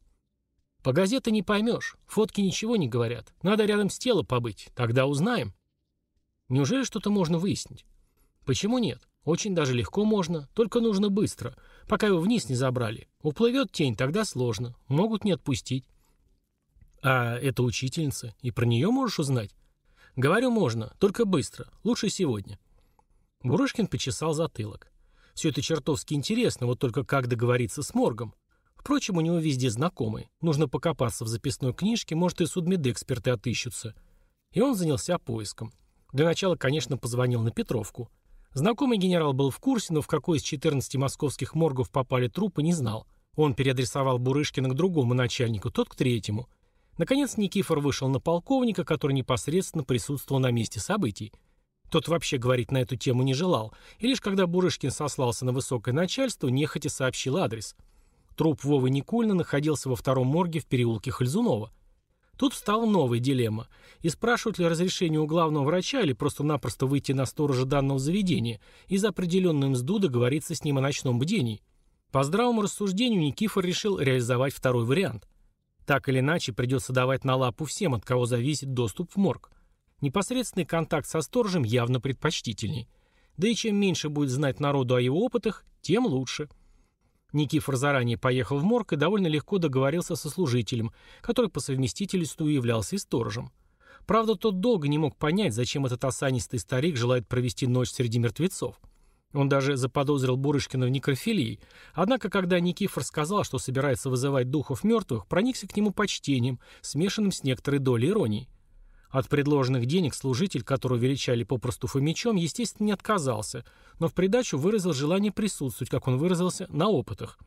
Speaker 1: По газете не поймешь, фотки ничего не говорят. Надо рядом с телом побыть, тогда узнаем. Неужели что-то можно выяснить? Почему нет? Очень даже легко можно, только нужно быстро, пока его вниз не забрали. Уплывет тень, тогда сложно, могут не отпустить. А это учительница, и про нее можешь узнать? Говорю, можно, только быстро, лучше сегодня. Бурышкин почесал затылок. Все это чертовски интересно, вот только как договориться с моргом. Впрочем, у него везде знакомые. Нужно покопаться в записной книжке, может и судмедэксперты отыщутся. И он занялся поиском. Для начала, конечно, позвонил на Петровку. Знакомый генерал был в курсе, но в какой из 14 московских моргов попали трупы, не знал. Он переадресовал Бурышкина к другому начальнику, тот к третьему. Наконец Никифор вышел на полковника, который непосредственно присутствовал на месте событий. Тот вообще говорить на эту тему не желал, и лишь когда Бурышкин сослался на высокое начальство, нехотя сообщил адрес. Труп Вовы Никульна находился во втором морге в переулке Хальзунова. Тут встала новая дилемма. И спрашивать ли разрешение у главного врача или просто-напросто выйти на сторожа данного заведения и за определенную мзду договориться с ним о ночном бдении. По здравому рассуждению Никифор решил реализовать второй вариант. Так или иначе придется давать на лапу всем, от кого зависит доступ в морг. Непосредственный контакт со сторожем явно предпочтительней. Да и чем меньше будет знать народу о его опытах, тем лучше. Никифор заранее поехал в морг и довольно легко договорился со служителем, который по совместительству являлся и сторожем. Правда, тот долго не мог понять, зачем этот осанистый старик желает провести ночь среди мертвецов. Он даже заподозрил Бурышкина в некрофилии, однако когда Никифор сказал, что собирается вызывать духов мертвых, проникся к нему почтением, смешанным с некоторой долей иронии. От предложенных денег служитель, которого величали попросту Фомичом, естественно, не отказался, но в придачу выразил желание присутствовать, как он выразился, на опытах.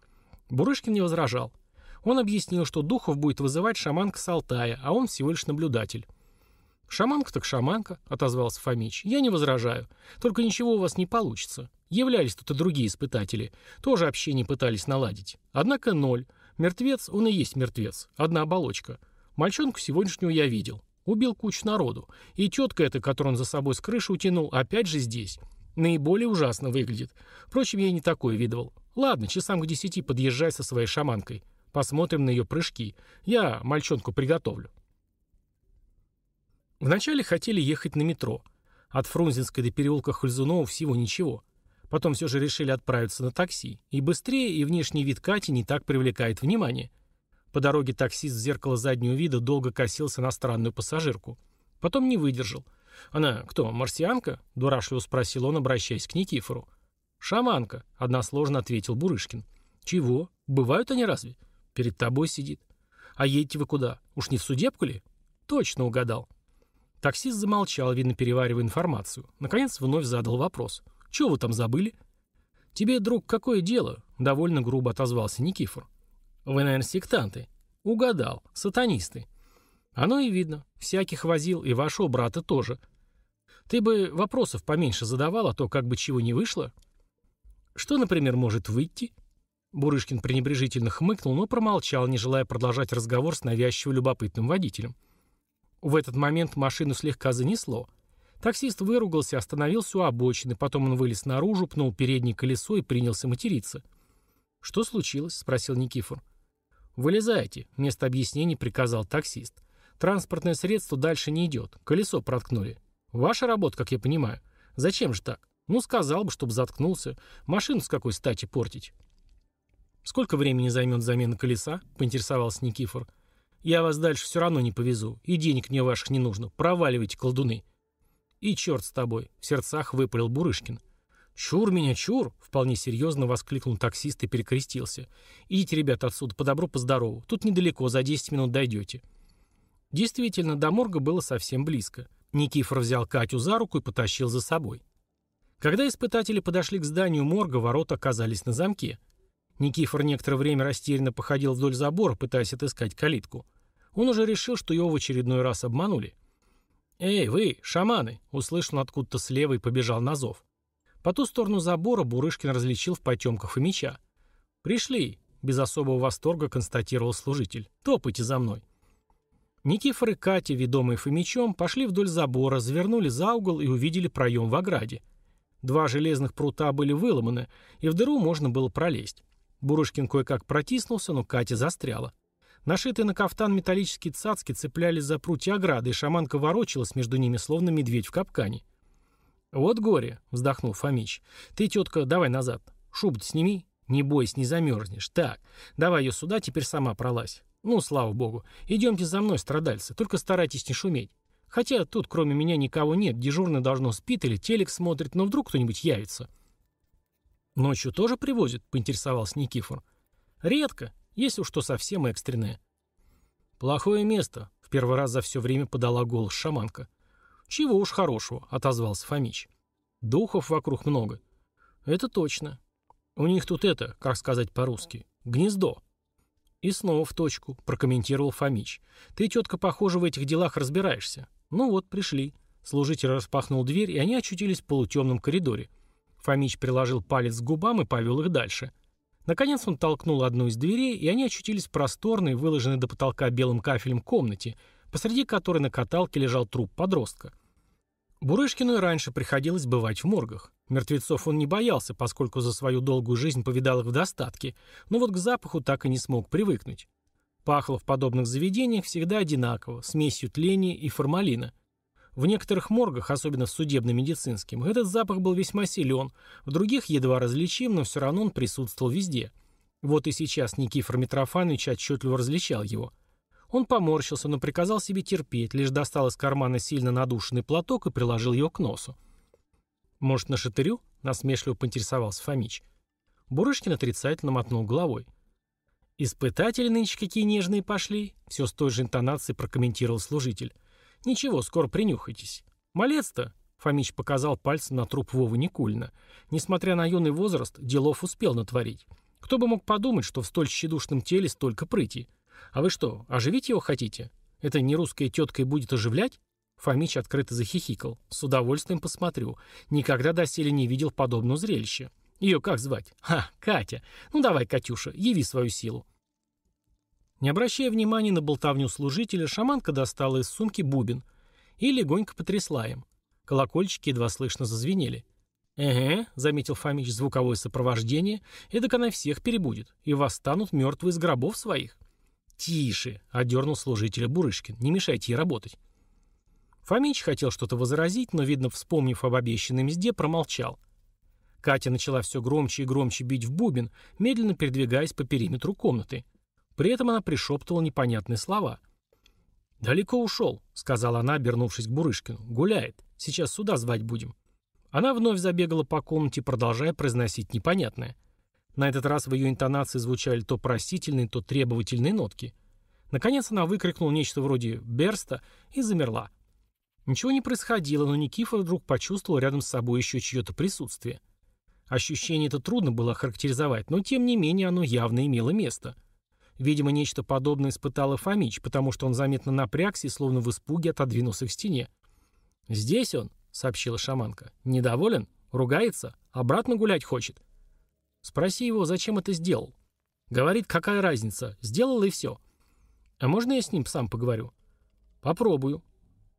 Speaker 1: Бурышкин не возражал. Он объяснил, что духов будет вызывать шаманка с Алтая, а он всего лишь наблюдатель. «Шаманка так шаманка», — отозвался Фомич. «Я не возражаю. Только ничего у вас не получится. Являлись тут и другие испытатели. Тоже общение пытались наладить. Однако ноль. Мертвец, он и есть мертвец. Одна оболочка. Мальчонку сегодняшнего я видел. Убил кучу народу. И тетка эта, которую он за собой с крыши утянул, опять же здесь. Наиболее ужасно выглядит. Впрочем, я и не такое видывал. Ладно, часам к десяти подъезжай со своей шаманкой. Посмотрим на ее прыжки. Я мальчонку приготовлю. Вначале хотели ехать на метро. От Фрунзенской до переулка Хальзунова всего ничего. Потом все же решили отправиться на такси. И быстрее, и внешний вид Кати не так привлекает внимание. По дороге таксист в зеркало заднего вида долго косился на странную пассажирку. Потом не выдержал. «Она кто, марсианка?» – дурашливо спросил он, обращаясь к Никифору. «Шаманка», – односложно ответил Бурышкин. «Чего? Бывают они разве?» «Перед тобой сидит». «А едете вы куда? Уж не в судебку ли?» «Точно угадал». Таксист замолчал, видно, переваривая информацию. Наконец вновь задал вопрос. «Чего вы там забыли?» «Тебе, друг, какое дело?» — довольно грубо отозвался Никифор. «Вы, наверное, сектанты». «Угадал. Сатанисты». «Оно и видно. Всяких возил, и вашего брата тоже. Ты бы вопросов поменьше задавал, а то как бы чего не вышло». «Что, например, может выйти?» Бурышкин пренебрежительно хмыкнул, но промолчал, не желая продолжать разговор с навязчиво любопытным водителем. В этот момент машину слегка занесло. Таксист выругался, остановился у обочины, потом он вылез наружу, пнул переднее колесо и принялся материться. «Что случилось?» — спросил Никифор. «Вылезайте», — вместо объяснений приказал таксист. «Транспортное средство дальше не идет. Колесо проткнули. Ваша работа, как я понимаю. Зачем же так? Ну, сказал бы, чтобы заткнулся. Машину с какой стати портить?» «Сколько времени займет замена колеса?» — поинтересовался Никифор. «Я вас дальше все равно не повезу, и денег мне ваших не нужно. Проваливайте, колдуны». «И черт с тобой!» — в сердцах выпалил Бурышкин. «Чур меня, чур!» — вполне серьезно воскликнул таксист и перекрестился. «Идите, ребята, отсюда, по добру, по здорову. Тут недалеко, за 10 минут дойдете». Действительно, до морга было совсем близко. Никифор взял Катю за руку и потащил за собой. Когда испытатели подошли к зданию морга, ворота оказались на замке. Никифор некоторое время растерянно походил вдоль забора, пытаясь отыскать калитку. Он уже решил, что его в очередной раз обманули. «Эй, вы, шаманы!» — услышал откуда-то слева и побежал на зов. По ту сторону забора Бурышкин различил в потемках и меча. «Пришли!» — без особого восторга констатировал служитель. «Топайте за мной!» Никифор и Катя, ведомые Фомичом, пошли вдоль забора, завернули за угол и увидели проем в ограде. Два железных прута были выломаны, и в дыру можно было пролезть. Бурышкин кое-как протиснулся, но Катя застряла. Нашитые на кафтан металлические цацки цеплялись за прутья ограды, и шаманка ворочалась между ними, словно медведь в капкане. «Вот горе», — вздохнул Фомич. «Ты, тетка, давай назад. шубу сними. Не бойся, не замерзнешь. Так, давай ее сюда, теперь сама пролазь. Ну, слава богу. Идемте за мной, страдальцы, только старайтесь не шуметь. Хотя тут кроме меня никого нет, дежурный должно спит или телек смотрит, но вдруг кто-нибудь явится». «Ночью тоже привозят?» — поинтересовался Никифор. «Редко, если уж что совсем экстренное». «Плохое место», — в первый раз за все время подала голос шаманка. «Чего уж хорошего», — отозвался Фомич. «Духов вокруг много». «Это точно. У них тут это, как сказать по-русски, гнездо». «И снова в точку», — прокомментировал Фомич. «Ты, тетка, похоже, в этих делах разбираешься. Ну вот, пришли». Служитель распахнул дверь, и они очутились в полутемном коридоре. Фомич приложил палец к губам и повел их дальше. Наконец он толкнул одну из дверей, и они очутились в просторной, выложенной до потолка белым кафелем комнате, посреди которой на каталке лежал труп подростка. Бурышкину и раньше приходилось бывать в моргах. Мертвецов он не боялся, поскольку за свою долгую жизнь повидал их в достатке, но вот к запаху так и не смог привыкнуть. Пахло в подобных заведениях всегда одинаково, смесью тления и формалина – в некоторых моргах, особенно в судебно-медицинском, этот запах был весьма силен, в других едва различим, но все равно он присутствовал везде. Вот и сейчас Никифор Митрофанович отчетливо различал его. Он поморщился, но приказал себе терпеть, лишь достал из кармана сильно надушенный платок и приложил его к носу. «Может, на шатырю?» — насмешливо поинтересовался Фомич. Бурышкин отрицательно мотнул головой. «Испытатели нынче какие нежные пошли», — все с той же интонацией прокомментировал служитель. «Ничего, скоро принюхайтесь. Малец-то», — Фомич показал пальцем на труп Вовы Никулина, несмотря на юный возраст, делов успел натворить. Кто бы мог подумать, что в столь тщедушном теле столько прыти. А вы что, оживить его хотите? Это не русская тетка и будет оживлять? Фомич открыто захихикал. С удовольствием посмотрю. Никогда доселе не видел подобного зрелища. Ее как звать? Ха, Катя. Ну давай, Катюша, яви свою силу. Не обращая внимания на болтовню служителя, шаманка достала из сумки бубен и легонько потрясла им. Колокольчики едва слышно зазвенели. «Эге», — заметил Фомич, — «звуковое сопровождение, эдак она всех перебудет, и восстанут мертвые из гробов своих». «Тише», — одернул служителя Бурышкин, — «не мешайте ей работать». Фомич хотел что-то возразить, но, видно, вспомнив об обещанной мзде, промолчал. Катя начала все громче и громче бить в бубен, медленно передвигаясь по периметру комнаты. При этом она пришептывала непонятные слова. «Далеко ушел», — сказала она, обернувшись к Бурышкину. «Гуляет. Сейчас сюда звать будем». Она вновь забегала по комнате, продолжая произносить непонятное. На этот раз в ее интонации звучали то просительные, то требовательные нотки. Наконец она выкрикнула нечто вроде «берста» и замерла. Ничего не происходило, но Никифор вдруг почувствовал рядом с собой еще чье-то присутствие. Ощущение это трудно было охарактеризовать, но тем не менее оно явно имело место. Видимо, нечто подобное испытал и Фомич, потому что он заметно напрягся и словно в испуге отодвинулся к стене. «Здесь он», — сообщила шаманка. «Недоволен? Ругается? Обратно гулять хочет?» «Спроси его, зачем это сделал?» «Говорит, какая разница? Сделал и все». «А можно я с ним сам поговорю?» «Попробую»,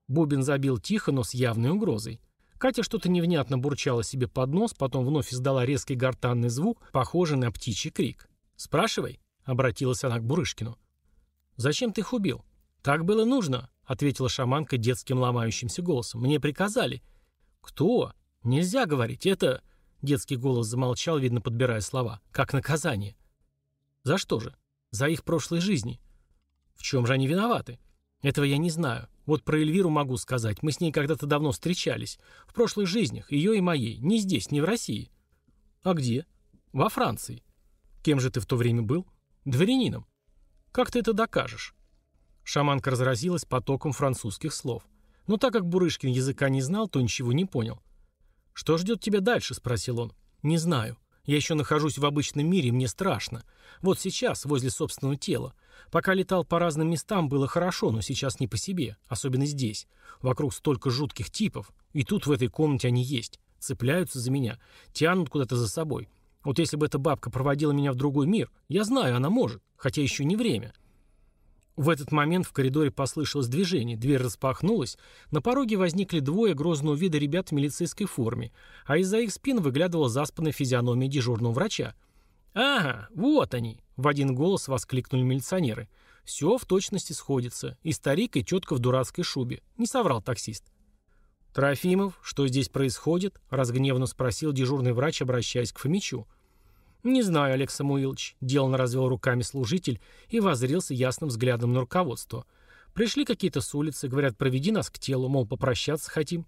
Speaker 1: Бубен забил тихо, но с явной угрозой. Катя что-то невнятно бурчала себе под нос, потом вновь издала резкий гортанный звук, похожий на птичий крик. «Спрашивай», — обратилась она к Бурышкину. «Зачем ты их убил?» «Так было нужно», — ответила шаманка детским ломающимся голосом. «Мне приказали». «Кто?» «Нельзя говорить, это...» Детский голос замолчал, видно, подбирая слова. «Как наказание». «За что же?» «За их прошлой жизни». «В чем же они виноваты?» «Этого я не знаю. Вот про Эльвиру могу сказать. Мы с ней когда-то давно встречались. В прошлых жизнях. Ее и моей. Не здесь, не в России». «А где?» «Во Франции». «Кем же ты в то время был?» «Дворянином». «Как ты это докажешь?» Шаманка разразилась потоком французских слов. Но так как Бурышкин языка не знал, то ничего не понял. «Что ждет тебя дальше?» – спросил он. «Не знаю. Я еще нахожусь в обычном мире, мне страшно. Вот сейчас, возле собственного тела. Пока летал по разным местам, было хорошо, но сейчас не по себе. Особенно здесь. Вокруг столько жутких типов. И тут в этой комнате они есть. Цепляются за меня. Тянут куда-то за собой. Вот если бы эта бабка проводила меня в другой мир, я знаю, она может. Хотя еще не время. В этот момент в коридоре послышалось движение, дверь распахнулась, на пороге возникли двое грозного вида ребят в милицейской форме, а из-за их спин выглядывала заспанная физиономия дежурного врача. «Ага, вот они!» — в один голос воскликнули милиционеры. «Все в точности сходится. И старик, и тетка в дурацкой шубе. Не соврал таксист». «Трофимов, что здесь происходит?» — разгневанно спросил дежурный врач, обращаясь к Фомичу. «Не знаю, Олег Самуилович», — деланно развел руками служитель и воззрился ясным взглядом на руководство. «Пришли какие-то с улицы, говорят, проведи нас к телу, мол, попрощаться хотим».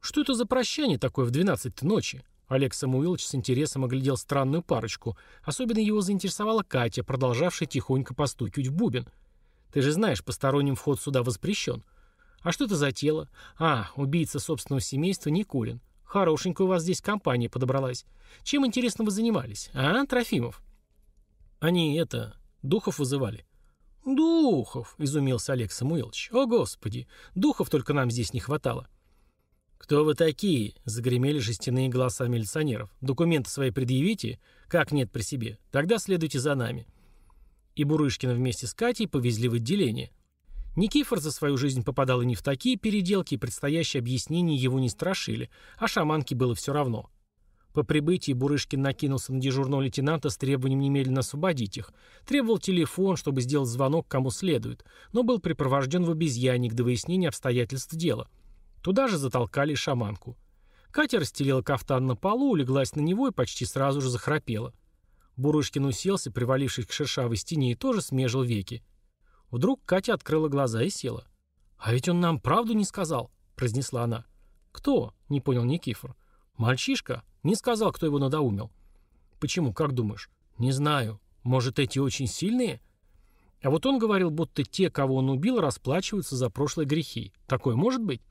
Speaker 1: «Что это за прощание такое в двенадцать ночи?» Олег Самуилович с интересом оглядел странную парочку. Особенно его заинтересовала Катя, продолжавшая тихонько постукивать в бубен. «Ты же знаешь, посторонним вход сюда воспрещен». «А что это за тело?» «А, убийца собственного семейства Никулин. Хорошенькая у вас здесь компания подобралась. Чем, интересно, вы занимались, а, Трофимов?» «Они, это, духов вызывали». «Духов!» — изумился Олег Самуилович. «О, Господи! Духов только нам здесь не хватало». «Кто вы такие?» — загремели жестяные голоса милиционеров. «Документы свои предъявите? Как нет при себе? Тогда следуйте за нами». И Бурышкина вместе с Катей повезли в отделение. Никифор за свою жизнь попадал и не в такие переделки, и предстоящие объяснения его не страшили, а шаманке было все равно. По прибытии Бурышкин накинулся на дежурного лейтенанта с требованием немедленно освободить их. Требовал телефон, чтобы сделать звонок кому следует, но был припровожден в обезьянник до выяснения обстоятельств дела. Туда же затолкали шаманку. Катя расстелила кафтан на полу, улеглась на него и почти сразу же захрапела. Бурышкин уселся, привалившись к шершавой стене, и тоже смежил веки. Вдруг Катя открыла глаза и села. «А ведь он нам правду не сказал», — произнесла она. «Кто?» — не понял Никифор. «Мальчишка. Не сказал, кто его надоумил». «Почему, как думаешь?» «Не знаю. Может, эти очень сильные?» А вот он говорил, будто те, кого он убил, расплачиваются за прошлые грехи. Такое может быть?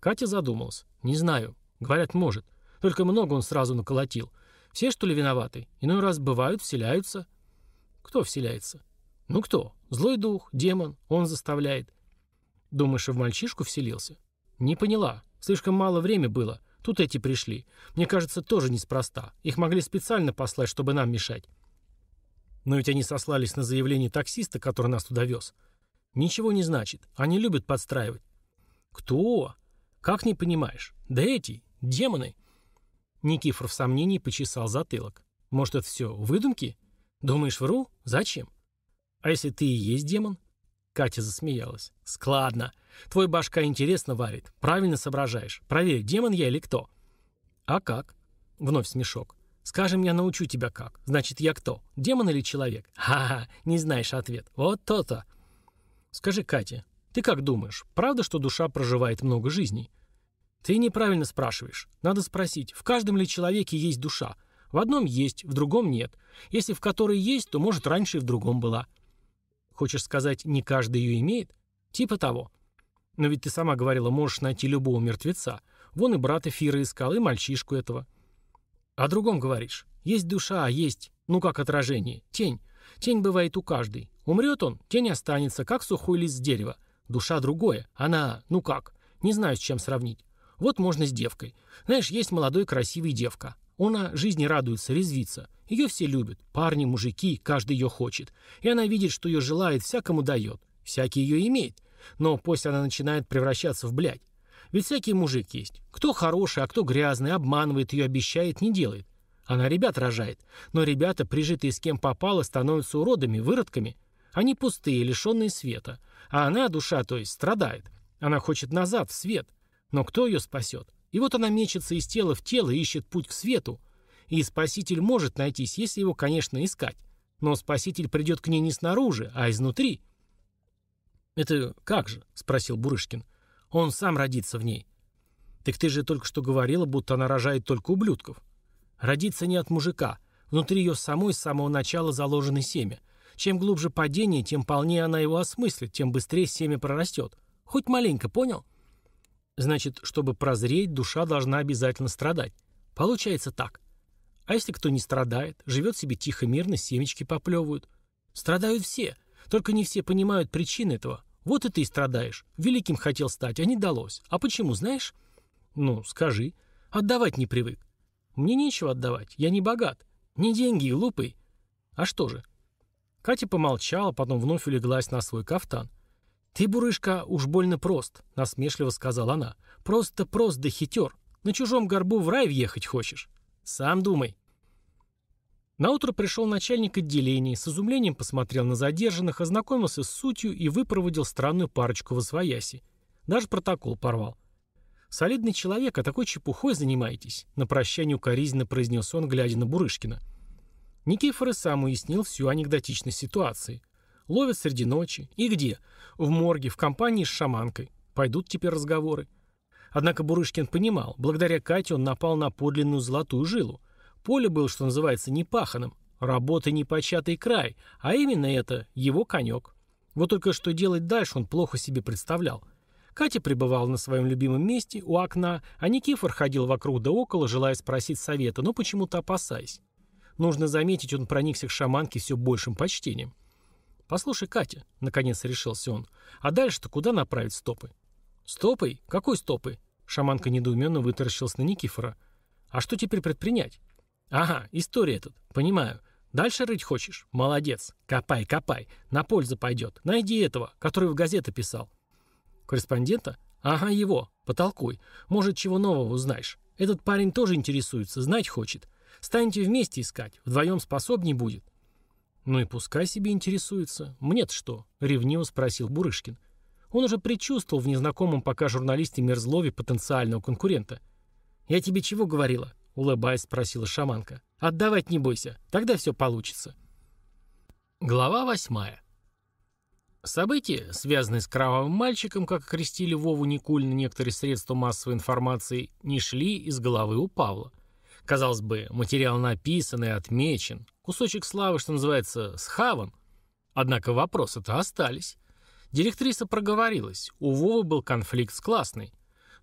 Speaker 1: Катя задумалась. Не знаю. Говорят, может. Только много он сразу наколотил. Все, что ли, виноваты? Иной раз бывают, вселяются. Кто вселяется? Ну кто? Злой дух, демон, он заставляет. Думаешь, и в мальчишку вселился? Не поняла. Слишком мало время было. Тут эти пришли. Мне кажется, тоже неспроста. Их могли специально послать, чтобы нам мешать. Но ведь они сослались на заявление таксиста, который нас туда вез. Ничего не значит. Они любят подстраивать. Кто? Как не понимаешь? Да эти, демоны. Никифор в сомнении почесал затылок. Может, это все выдумки? Думаешь, вру? Зачем? А если ты и есть демон? Катя засмеялась. «Складно. Твой башка интересно варит. Правильно соображаешь. Проверь, демон я или кто?» «А как?» Вновь смешок. «Скажем, я научу тебя как. Значит, я кто? Демон или человек?» «Ха-ха, не знаешь ответ. Вот то-то». «Скажи, Катя, ты как думаешь, правда, что душа проживает много жизней?» «Ты неправильно спрашиваешь. Надо спросить, в каждом ли человеке есть душа? В одном есть, в другом нет. Если в которой есть, то, может, раньше и в другом была». Хочешь сказать, не каждый ее имеет? Типа того. Но ведь ты сама говорила, можешь найти любого мертвеца. Вон и брата Фира искал, и мальчишку этого. О другом говоришь. Есть душа, а есть, ну как отражение, тень. Тень бывает у каждой. Умрет он, тень останется, как сухой лист с дерева. Душа другое. Она, ну как, не знаю, с чем сравнить. Вот можно с девкой. Знаешь, есть молодой красивый девка. Она жизни радуется, резвится. Ее все любят. Парни, мужики, каждый ее хочет. И она видит, что ее желает, всякому дает. Всякий ее имеет. Но после она начинает превращаться в блядь. Ведь всякий мужик есть. Кто хороший, а кто грязный, обманывает ее, обещает, не делает. Она ребят рожает. Но ребята, прижитые с кем попало, становятся уродами, выродками. Они пустые, лишенные света. А она, душа, то есть, страдает. Она хочет назад, в свет. Но кто ее спасет? И вот она мечется из тела в тело и ищет путь к свету. И спаситель может найтись, если его, конечно, искать. Но спаситель придет к ней не снаружи, а изнутри. «Это как же?» — спросил Бурышкин. «Он сам родится в ней». «Так ты же только что говорила, будто она рожает только ублюдков». «Родится не от мужика. Внутри ее самой с самого начала заложено семя. Чем глубже падение, тем полнее она его осмыслит, тем быстрее семя прорастет. Хоть маленько, понял?» Значит, чтобы прозреть, душа должна обязательно страдать. Получается так. А если кто не страдает, живет себе тихо-мирно, семечки поплевывают? Страдают все, только не все понимают причины этого. Вот и ты страдаешь. Великим хотел стать, а не далось. А почему, знаешь? Ну, скажи. Отдавать не привык. Мне нечего отдавать, я не богат. Не деньги, глупый. А что же? Катя помолчала, потом вновь улеглась на свой кафтан. «Ты, Бурышка, уж больно прост», — насмешливо сказала она. «Просто прост да хитер. На чужом горбу в рай въехать хочешь. Сам думай». Наутро пришел начальник отделения, с изумлением посмотрел на задержанных, ознакомился с сутью и выпроводил странную парочку в освояси. Даже протокол порвал. «Солидный человек, а такой чепухой занимаетесь», — на прощание укоризненно произнес он, глядя на Бурышкина. Никифор и сам уяснил всю анекдотичность ситуации — Ловят среди ночи. И где? В морге, в компании с шаманкой. Пойдут теперь разговоры. Однако Бурышкин понимал, благодаря Кате он напал на подлинную золотую жилу. Поле было, что называется, непаханым. Работа непочатый край, а именно это его конек. Вот только что делать дальше он плохо себе представлял. Катя пребывала на своем любимом месте, у окна, а Никифор ходил вокруг да около, желая спросить совета, но почему-то опасаясь. Нужно заметить, он проникся к шаманке все большим почтением. «Послушай, Катя», — наконец решился он, — «а дальше-то куда направить стопы?» «Стопой? Какой стопой?» Шаманка недоуменно вытаращилась на Никифора. «А что теперь предпринять?» «Ага, история тут. Понимаю. Дальше рыть хочешь? Молодец. Копай, копай. На пользу пойдет. Найди этого, который в газеты писал». «Корреспондента?» «Ага, его. Потолкуй. Может, чего нового узнаешь. Этот парень тоже интересуется, знать хочет. Станьте вместе искать. Вдвоем способней будет». «Ну и пускай себе интересуется. Мне-то что?» — ревниво спросил Бурышкин. Он уже предчувствовал в незнакомом пока журналисте Мерзлове потенциального конкурента. «Я тебе чего говорила?» — улыбаясь, спросила шаманка. «Отдавать не бойся, тогда все получится». Глава восьмая. События, связанные с кровавым мальчиком, как окрестили Вову Никулина некоторые средства массовой информации, не шли из головы у Павла. Казалось бы, материал написан и отмечен, Кусочек славы, что называется, схаван. Однако вопросы-то остались. Директриса проговорилась. У Вовы был конфликт с классной.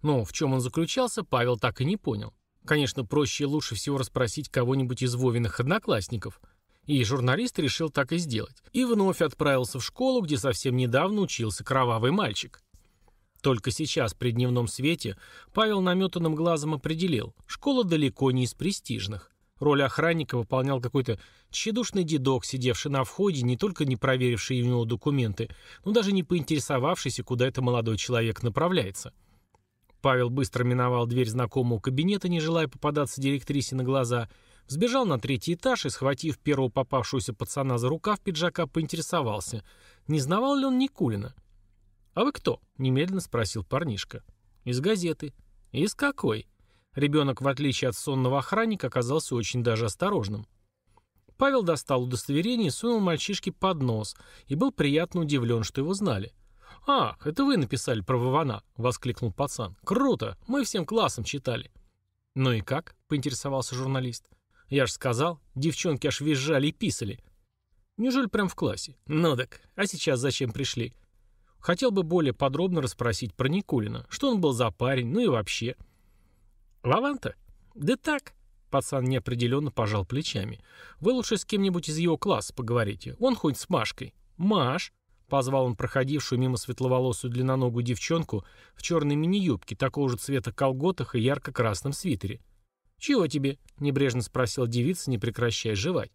Speaker 1: Но в чем он заключался, Павел так и не понял. Конечно, проще и лучше всего расспросить кого-нибудь из Вовиных одноклассников. И журналист решил так и сделать. И вновь отправился в школу, где совсем недавно учился кровавый мальчик. Только сейчас, при дневном свете, Павел наметанным глазом определил, школа далеко не из престижных. Роль охранника выполнял какой-то тщедушный дедок, сидевший на входе, не только не проверивший у него документы, но даже не поинтересовавшийся, куда это молодой человек направляется. Павел быстро миновал дверь знакомого кабинета, не желая попадаться директрисе на глаза, сбежал на третий этаж и, схватив первого попавшегося пацана за рукав пиджака, поинтересовался, не знавал ли он Никулина. «А вы кто?» — немедленно спросил парнишка. «Из газеты». «Из какой?» Ребенок, в отличие от сонного охранника, оказался очень даже осторожным. Павел достал удостоверение и сунул мальчишке под нос и был приятно удивлен, что его знали. «Ах, это вы написали про Вована!» — воскликнул пацан. «Круто! Мы всем классом читали!» «Ну и как?» — поинтересовался журналист. «Я ж сказал, девчонки аж визжали и писали». «Неужели прям в классе?» «Ну так, а сейчас зачем пришли?» Хотел бы более подробно расспросить про Никулина. Что он был за парень, ну и вообще. Лаванта? Да так. Пацан неопределенно пожал плечами. Вы лучше с кем-нибудь из его класса поговорите. Он хоть с Машкой. Маш? Позвал он проходившую мимо светловолосую длинноногую девчонку в черной мини-юбке, такого же цвета колготах и ярко-красном свитере. «Чего тебе?» — небрежно спросил девица, не прекращая жевать.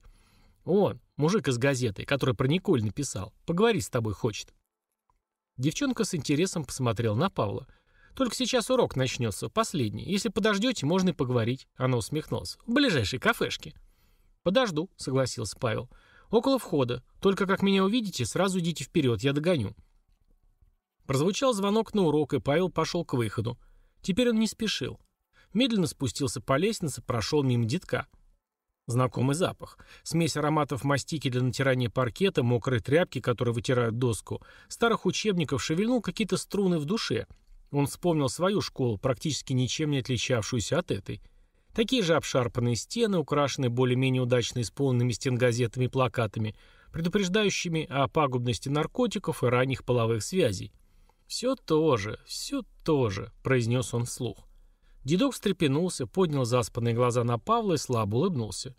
Speaker 1: «Он, мужик из газеты, который про Николь написал. Поговорить с тобой хочет». Девчонка с интересом посмотрела на Павла. «Только сейчас урок начнется, последний. Если подождете, можно и поговорить». Она усмехнулась. «В ближайшей кафешке». «Подожду», — согласился Павел. «Около входа. Только как меня увидите, сразу идите вперед, я догоню». Прозвучал звонок на урок, и Павел пошел к выходу. Теперь он не спешил. Медленно спустился по лестнице, прошел мимо детка. Знакомый запах. Смесь ароматов мастики для натирания паркета, мокрой тряпки, которые вытирают доску, старых учебников шевельнул какие-то струны в душе. Он вспомнил свою школу, практически ничем не отличавшуюся от этой. Такие же обшарпанные стены, украшенные более-менее удачно исполненными стенгазетами и плакатами, предупреждающими о пагубности наркотиков и ранних половых связей. «Все то же, все то же», — произнес он вслух. Дедок встрепенулся, поднял заспанные глаза на Павла и слабо улыбнулся.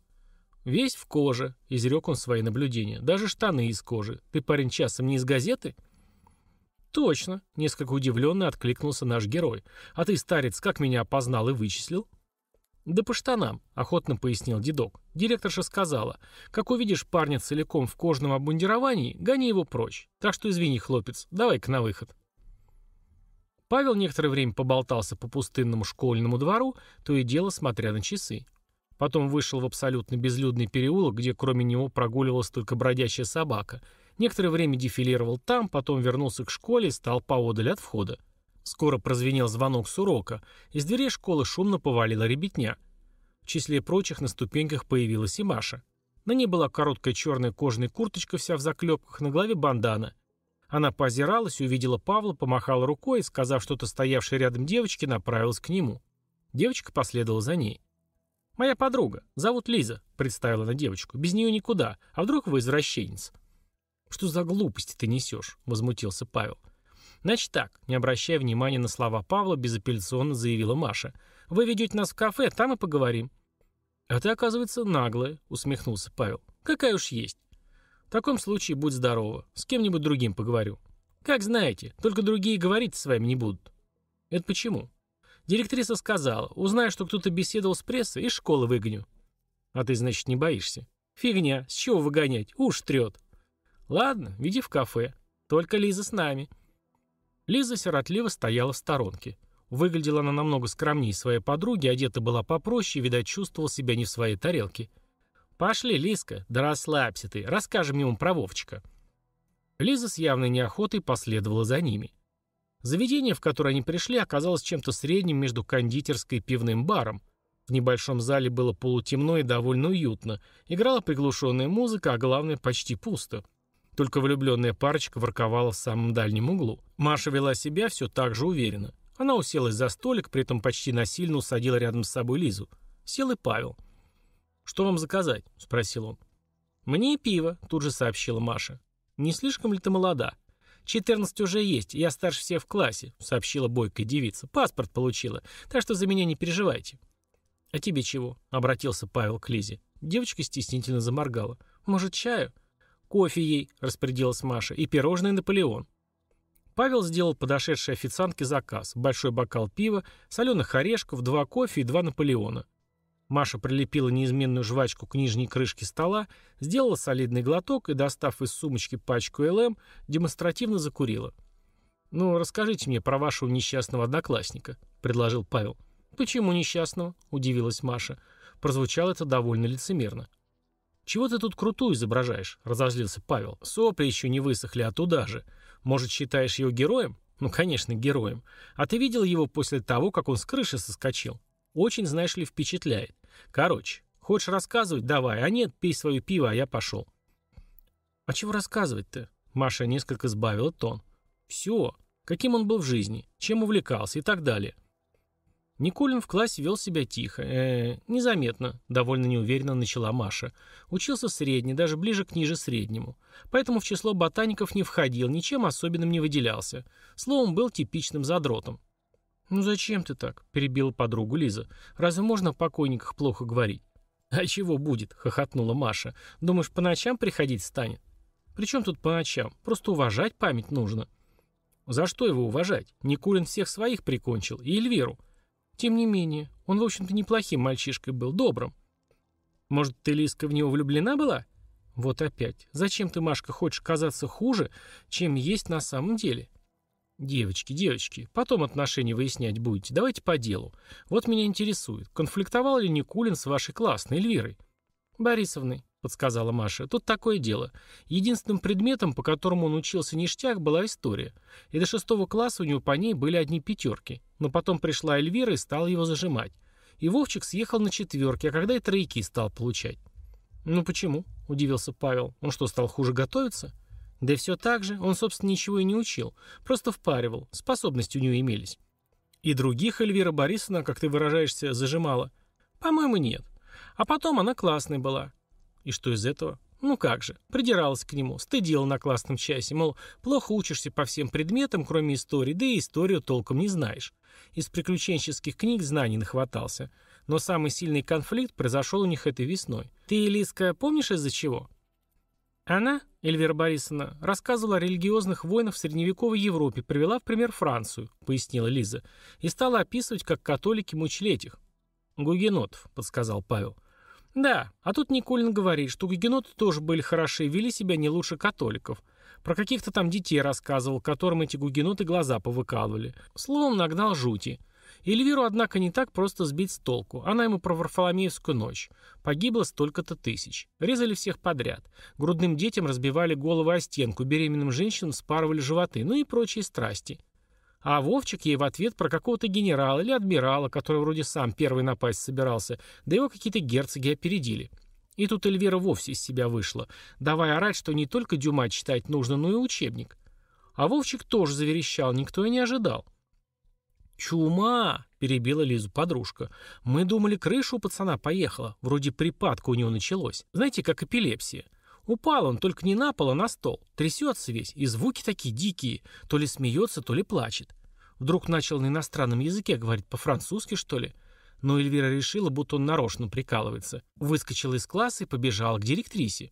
Speaker 1: «Весь в коже», — изрек он свои наблюдения. «Даже штаны из кожи. Ты, парень, часом не из газеты?» «Точно», — несколько удивленно откликнулся наш герой. «А ты, старец, как меня опознал и вычислил?» «Да по штанам», — охотно пояснил дедок. Директорша сказала, «Как увидишь парня целиком в кожаном обмундировании, гони его прочь. Так что извини, хлопец, давай-ка на выход». Павел некоторое время поболтался по пустынному школьному двору, то и дело смотря на часы. Потом вышел в абсолютно безлюдный переулок, где кроме него прогуливалась только бродячая собака. Некоторое время дефилировал там, потом вернулся к школе и стал поодаль от входа. Скоро прозвенел звонок с урока. Из дверей школы шумно повалила ребятня. В числе прочих на ступеньках появилась и Маша. На ней была короткая черная кожаная курточка вся в заклепках, на голове бандана – она поозиралась, увидела Павла, помахала рукой и, сказав что-то стоявшей рядом девочке, направилась к нему. Девочка последовала за ней. «Моя подруга. Зовут Лиза», — представила она девочку. «Без нее никуда. А вдруг вы извращенец?» «Что за глупости ты несешь?» — возмутился Павел. «Значит так», — не обращая внимания на слова Павла, безапелляционно заявила Маша. «Вы ведете нас в кафе, там и поговорим». «А ты, оказывается, наглая», — усмехнулся Павел. «Какая уж есть. В таком случае будь здорова. С кем-нибудь другим поговорю. Как знаете, только другие говорить с вами не будут. Это почему? Директриса сказала, узнаю, что кто-то беседовал с прессой, из школы выгоню. А ты, значит, не боишься? Фигня, с чего выгонять? Уж трет. Ладно, веди в кафе. Только Лиза с нами. Лиза сиротливо стояла в сторонке. Выглядела она намного скромнее своей подруги, одета была попроще, видать, чувствовал себя не в своей тарелке. — «Пошли, Лизка, да расслабься ты, расскажем ему про Вовчика». Лиза с явной неохотой последовала за ними. Заведение, в которое они пришли, оказалось чем-то средним между кондитерской и пивным баром. В небольшом зале было полутемно и довольно уютно. Играла приглушенная музыка, а главное, почти пусто. Только влюбленная парочка ворковала в самом дальнем углу. Маша вела себя все так же уверенно. Она уселась за столик, при этом почти насильно усадила рядом с собой Лизу. Сел и Павел. «Что вам заказать?» — спросил он. «Мне пиво», — тут же сообщила Маша. «Не слишком ли ты молода?» «Четырнадцать уже есть, я старше всех в классе», — сообщила бойкая девица. «Паспорт получила, так что за меня не переживайте». «А тебе чего?» — обратился Павел к Лизе. Девочка стеснительно заморгала. «Может, чаю?» «Кофе ей», — распорядилась Маша, — «и пирожное Наполеон». Павел сделал подошедшей официантке заказ. Большой бокал пива, соленых орешков, два кофе и два Наполеона. Маша прилепила неизменную жвачку к нижней крышке стола, сделала солидный глоток и, достав из сумочки пачку ЛМ, демонстративно закурила. «Ну, расскажите мне про вашего несчастного одноклассника», — предложил Павел. «Почему несчастного?» — удивилась Маша. Прозвучало это довольно лицемерно. «Чего ты тут крутую изображаешь?» — разозлился Павел. «Сопли еще не высохли, а туда же. Может, считаешь его героем?» «Ну, конечно, героем. А ты видел его после того, как он с крыши соскочил? Очень, знаешь ли, впечатляет. Короче, хочешь рассказывать? Давай, а нет, пей свое пиво, а я пошел». «А чего рассказывать-то?» Маша несколько сбавила тон. «Все. Каким он был в жизни, чем увлекался и так далее». Никулин в классе вел себя тихо, э, незаметно, довольно неуверенно начала Маша. Учился средний, даже ближе к ниже среднему. Поэтому в число ботаников не входил, ничем особенным не выделялся. Словом, был типичным задротом. «Ну зачем ты так?» – перебила подругу Лиза. «Разве можно о покойниках плохо говорить?» «А чего будет?» – хохотнула Маша. «Думаешь, по ночам приходить станет?» «При чем тут по ночам? Просто уважать память нужно». «За что его уважать? Никулин всех своих прикончил. И Эльвиру. Тем не менее, он, в общем-то, неплохим мальчишкой был, добрым. Может, ты, Лиска, в него влюблена была? Вот опять. Зачем ты, Машка, хочешь казаться хуже, чем есть на самом деле? Девочки, девочки, потом отношения выяснять будете. Давайте по делу. Вот меня интересует, конфликтовал ли Никулин с вашей классной Эльвирой? Борисовной, подсказала Маша. Тут такое дело. Единственным предметом, по которому он учился ништяк, была история. И до шестого класса у него по ней были одни пятерки. Но потом пришла Эльвира и стала его зажимать. И Вовчик съехал на четверки, а когда и тройки стал получать. «Ну почему?» – удивился Павел. «Он что, стал хуже готовиться?» «Да все так же. Он, собственно, ничего и не учил. Просто впаривал. Способности у него имелись». «И других Эльвира Борисовна, как ты выражаешься, зажимала?» «По-моему, нет. А потом она классной была. И что из этого? Ну как же, придиралась к нему, стыдила на классном часе, мол, плохо учишься по всем предметам, кроме истории, да и историю толком не знаешь. Из приключенческих книг знаний нахватался. Но самый сильный конфликт произошел у них этой весной. Ты, Элиска, помнишь из-за чего? Она, Эльвира Борисовна, рассказывала о религиозных войнах в средневековой Европе, привела в пример Францию, пояснила Лиза, и стала описывать, как католики мучили этих. «Гугенотов», — подсказал Павел. Да, а тут Никулин говорит, что гугеноты тоже были хороши и вели себя не лучше католиков. Про каких-то там детей рассказывал, которым эти гугеноты глаза повыкалывали. Словом, нагнал жути. Эльвиру, однако, не так просто сбить с толку. Она ему про Варфоломеевскую ночь. Погибло столько-то тысяч. Резали всех подряд. Грудным детям разбивали головы о стенку, беременным женщинам спарывали животы, ну и прочие страсти. А Вовчик ей в ответ про какого-то генерала или адмирала, который вроде сам первый напасть собирался, да его какие-то герцоги опередили. И тут Эльвира вовсе из себя вышла, давай орать, что не только Дюма читать нужно, но и учебник. А Вовчик тоже заверещал, никто и не ожидал. «Чума!» — перебила Лизу подружка. «Мы думали, крыша у пацана поехала. Вроде припадка у него началось. Знаете, как эпилепсия. Упал он только не на пол, а на стол. Трясется весь, и звуки такие дикие. То ли смеется, то ли плачет. Вдруг начал на иностранном языке говорить по-французски, что ли. Но Эльвира решила, будто он нарочно прикалывается. Выскочила из класса и побежала к директрисе.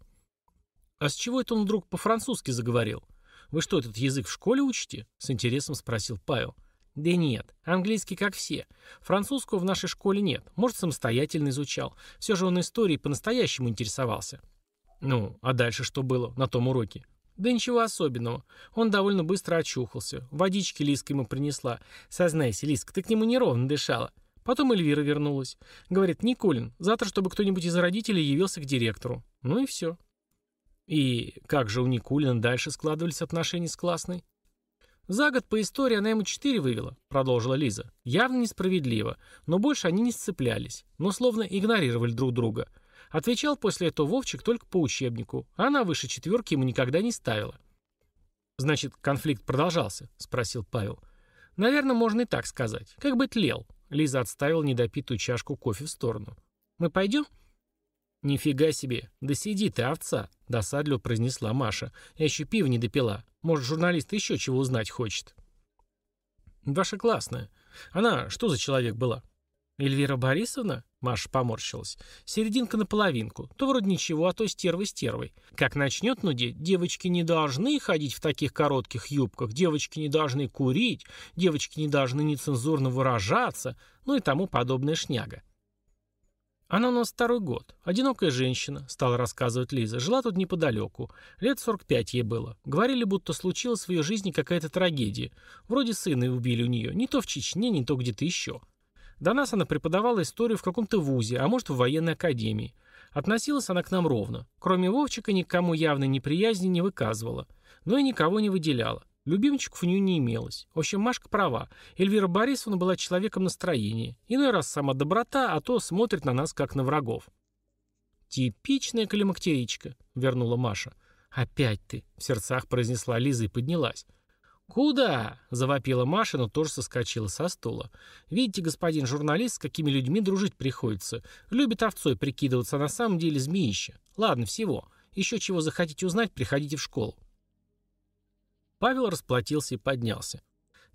Speaker 1: «А с чего это он вдруг по-французски заговорил? Вы что, этот язык в школе учите?» С интересом спросил Павел. «Да нет, английский как все. Французского в нашей школе нет. Может, самостоятельно изучал. Все же он историей по-настоящему интересовался». Ну, а дальше что было на том уроке? Да ничего особенного. Он довольно быстро очухался. Водички Лиска ему принесла. Сознайся, Лиска, ты к нему неровно дышала. Потом Эльвира вернулась. Говорит, Никулин, завтра, чтобы кто-нибудь из родителей явился к директору. Ну и все. И как же у Никулина дальше складывались отношения с классной? За год по истории она ему четыре вывела, продолжила Лиза. Явно несправедливо, но больше они не сцеплялись, но словно игнорировали друг друга. Отвечал после этого Вовчик только по учебнику, она выше четверки ему никогда не ставила. «Значит, конфликт продолжался?» – спросил Павел. «Наверное, можно и так сказать. Как бы тлел». Лиза отставила недопитую чашку кофе в сторону. «Мы пойдем?» «Нифига себе! Да сиди ты, овца!» – досадливо произнесла Маша. «Я еще пиво не допила. Может, журналист еще чего узнать хочет?» «Ваша классная. Она что за человек была?» Эльвира Борисовна? Маша поморщилась. Серединка на половинку. То вроде ничего, а то стервой стервой. Как начнет нудеть, девочки не должны ходить в таких коротких юбках, девочки не должны курить, девочки не должны нецензурно выражаться, ну и тому подобная шняга. «Она у нас второй год. Одинокая женщина», — стала рассказывать Лиза. «Жила тут неподалеку. Лет 45 ей было. Говорили, будто случилась в ее жизни какая-то трагедия. Вроде сына убили у нее. Не то в Чечне, не то где-то еще. До нас она преподавала историю в каком-то вузе, а может в военной академии. Относилась она к нам ровно. Кроме Вовчика никому явной неприязни не выказывала. Но и никого не выделяла. Любимчиков у нее не имелось. В общем, Машка права. Эльвира Борисовна была человеком настроения. Иной раз сама доброта, а то смотрит на нас, как на врагов. «Типичная климактеричка», — вернула Маша. «Опять ты», — в сердцах произнесла Лиза и поднялась. «Куда?» — завопила Маша, но тоже соскочила со стула. «Видите, господин журналист, с какими людьми дружить приходится. Любит овцой прикидываться, а на самом деле змеище. Ладно, всего. Еще чего захотите узнать, приходите в школу». Павел расплатился и поднялся.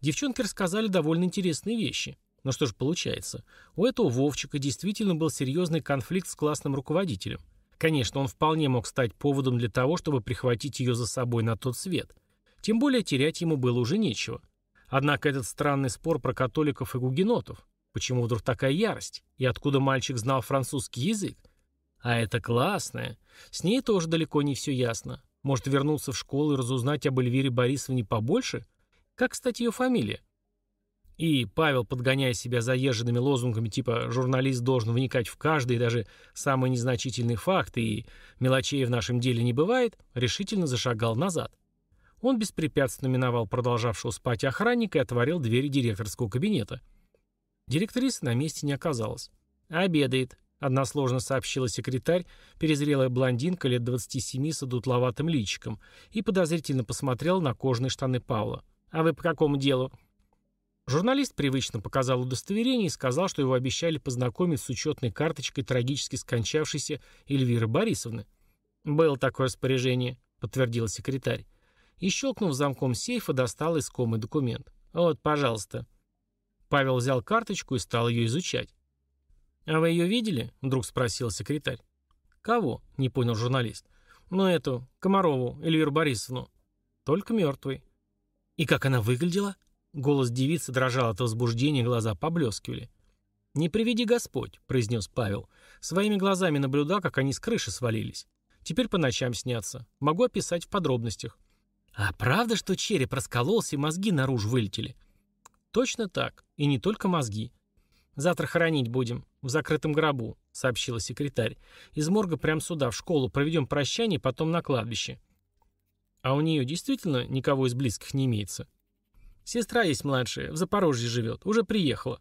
Speaker 1: Девчонки рассказали довольно интересные вещи. Но что же получается? У этого Вовчика действительно был серьезный конфликт с классным руководителем. Конечно, он вполне мог стать поводом для того, чтобы прихватить ее за собой на тот свет. Тем более терять ему было уже нечего. Однако этот странный спор про католиков и гугенотов. Почему вдруг такая ярость? И откуда мальчик знал французский язык? А это классная. С ней тоже далеко не все ясно. Может вернуться в школу и разузнать об Эльвире Борисовне побольше? Как, кстати, ее фамилия? И Павел, подгоняя себя заезженными лозунгами типа «журналист должен вникать в каждый, даже самые незначительные факты, и мелочей в нашем деле не бывает», решительно зашагал назад. Он беспрепятственно миновал продолжавшего спать охранника и отворил двери директорского кабинета. Директриса на месте не оказалась. «Обедает», — односложно сообщила секретарь, перезрелая блондинка лет 27 с одутловатым личиком, и подозрительно посмотрел на кожаные штаны Павла. «А вы по какому делу?» Журналист привычно показал удостоверение и сказал, что его обещали познакомить с учетной карточкой трагически скончавшейся Эльвиры Борисовны. «Было такое распоряжение», — подтвердила секретарь и, щелкнув замком сейфа, достал искомый документ. «Вот, пожалуйста». Павел взял карточку и стал ее изучать. «А вы ее видели?» — вдруг спросил секретарь. «Кого?» — не понял журналист. «Ну, эту, Комарову, Эльвиру Борисовну». «Только мертвый». «И как она выглядела?» Голос девицы дрожал от возбуждения, глаза поблескивали. «Не приведи Господь», — произнес Павел. «Своими глазами наблюдал, как они с крыши свалились. Теперь по ночам снятся. Могу описать в подробностях. А правда, что череп раскололся и мозги наружу вылетели? Точно так. И не только мозги. Завтра хоронить будем. В закрытом гробу, сообщила секретарь. Из морга прямо сюда, в школу. Проведем прощание, потом на кладбище. А у нее действительно никого из близких не имеется? Сестра есть младшая, в Запорожье живет. Уже приехала.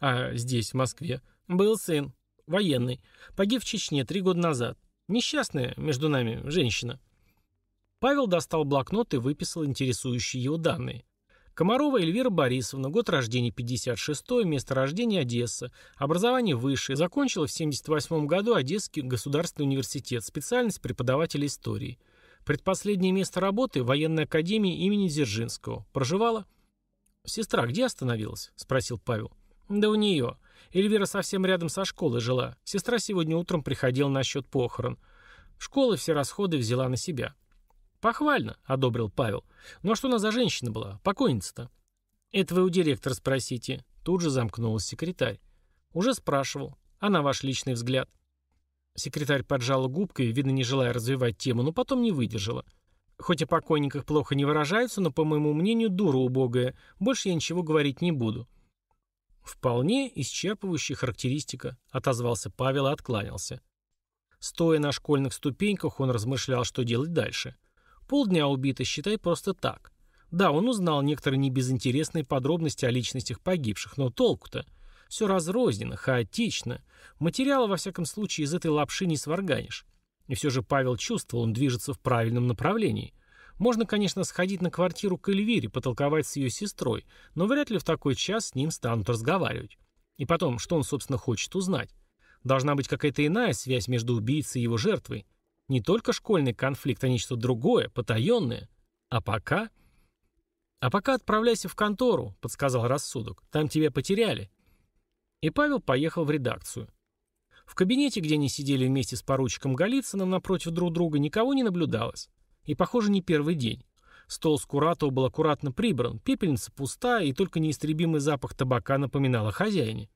Speaker 1: А здесь, в Москве? Был сын. Военный. Погиб в Чечне три года назад. Несчастная, между нами, женщина. Павел достал блокнот и выписал интересующие его данные. Комарова Эльвира Борисовна, год рождения 56 место рождения Одесса, образование высшее, закончила в 78 году Одесский государственный университет, специальность преподавателя истории. Предпоследнее место работы – военной академии имени Дзержинского. Проживала? «Сестра где остановилась?» – спросил Павел. «Да у нее. Эльвира совсем рядом со школой жила. Сестра сегодня утром приходила на счет похорон. Школы все расходы взяла на себя». «Похвально», — одобрил Павел. «Ну а что она за женщина была? Покойница-то?» «Это вы у директора спросите». Тут же замкнулась секретарь. «Уже спрашивал. А на ваш личный взгляд?» Секретарь поджала губкой, видно, не желая развивать тему, но потом не выдержала. «Хоть о покойниках плохо не выражаются, но, по моему мнению, дура убогая. Больше я ничего говорить не буду». «Вполне исчерпывающая характеристика», — отозвался Павел и откланялся. Стоя на школьных ступеньках, он размышлял, что делать дальше. — Полдня убито, считай, просто так. Да, он узнал некоторые небезынтересные подробности о личностях погибших, но толку-то? Все разрознено, хаотично. Материала, во всяком случае, из этой лапши не сварганишь. И все же Павел чувствовал, он движется в правильном направлении. Можно, конечно, сходить на квартиру к Эльвире, потолковать с ее сестрой, но вряд ли в такой час с ним станут разговаривать. И потом, что он, собственно, хочет узнать? Должна быть какая-то иная связь между убийцей и его жертвой. Не только школьный конфликт, а нечто другое, потаенное. А пока... А пока отправляйся в контору, подсказал рассудок. Там тебя потеряли. И Павел поехал в редакцию. В кабинете, где они сидели вместе с поручиком Голицыным напротив друг друга, никого не наблюдалось. И, похоже, не первый день. Стол с Скуратова был аккуратно прибран, пепельница пуста, и только неистребимый запах табака напоминал о хозяине.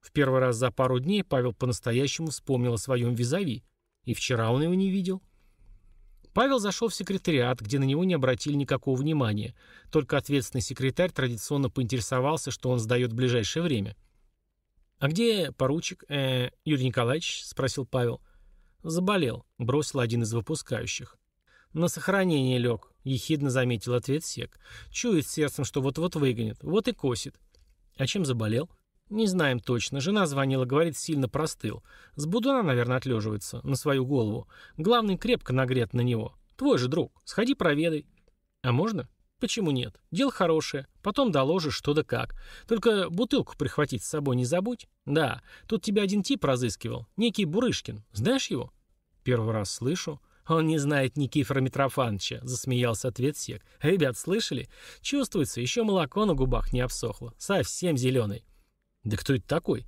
Speaker 1: В первый раз за пару дней Павел по-настоящему вспомнил о своем визави. И вчера он его не видел. Павел зашел в секретариат, где на него не обратили никакого внимания. Только ответственный секретарь традиционно поинтересовался, что он сдает в ближайшее время. «А где поручик? Э, Юрий Николаевич?» — спросил Павел. «Заболел», — бросил один из выпускающих. «На сохранение лег», — ехидно заметил ответ сек. «Чует сердцем, что вот-вот выгонит. Вот и косит». «А чем заболел?» «Не знаем точно. Жена звонила, говорит, сильно простыл. С будуна, наверное, отлеживается. На свою голову. Главный крепко нагрет на него. Твой же друг. Сходи проведай». «А можно?» «Почему нет? Дело хорошее. Потом доложишь, что да как. Только бутылку прихватить с собой не забудь. Да, тут тебя один тип разыскивал. Некий Бурышкин. Знаешь его?» «Первый раз слышу». «Он не знает Никифора Митрофановича», — засмеялся ответ сек. «Ребят, слышали? Чувствуется, еще молоко на губах не обсохло. Совсем зеленый». Да кто это такой?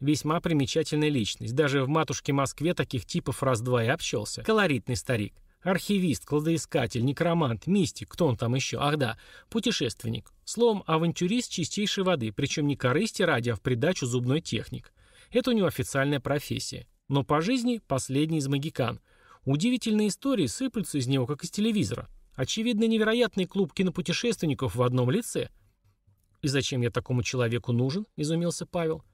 Speaker 1: Весьма примечательная личность. Даже в матушке Москве таких типов раз-два и общался. Колоритный старик. Архивист, кладоискатель, некромант, мистик, кто он там еще? Ах да, путешественник. Словом, авантюрист чистейшей воды, причем не корысти ради, а в придачу зубной техник. Это у него официальная профессия. Но по жизни последний из магикан. Удивительные истории сыплются из него, как из телевизора. Очевидно, невероятный клуб кинопутешественников в одном лице – «И зачем я такому человеку нужен?» – изумился Павел.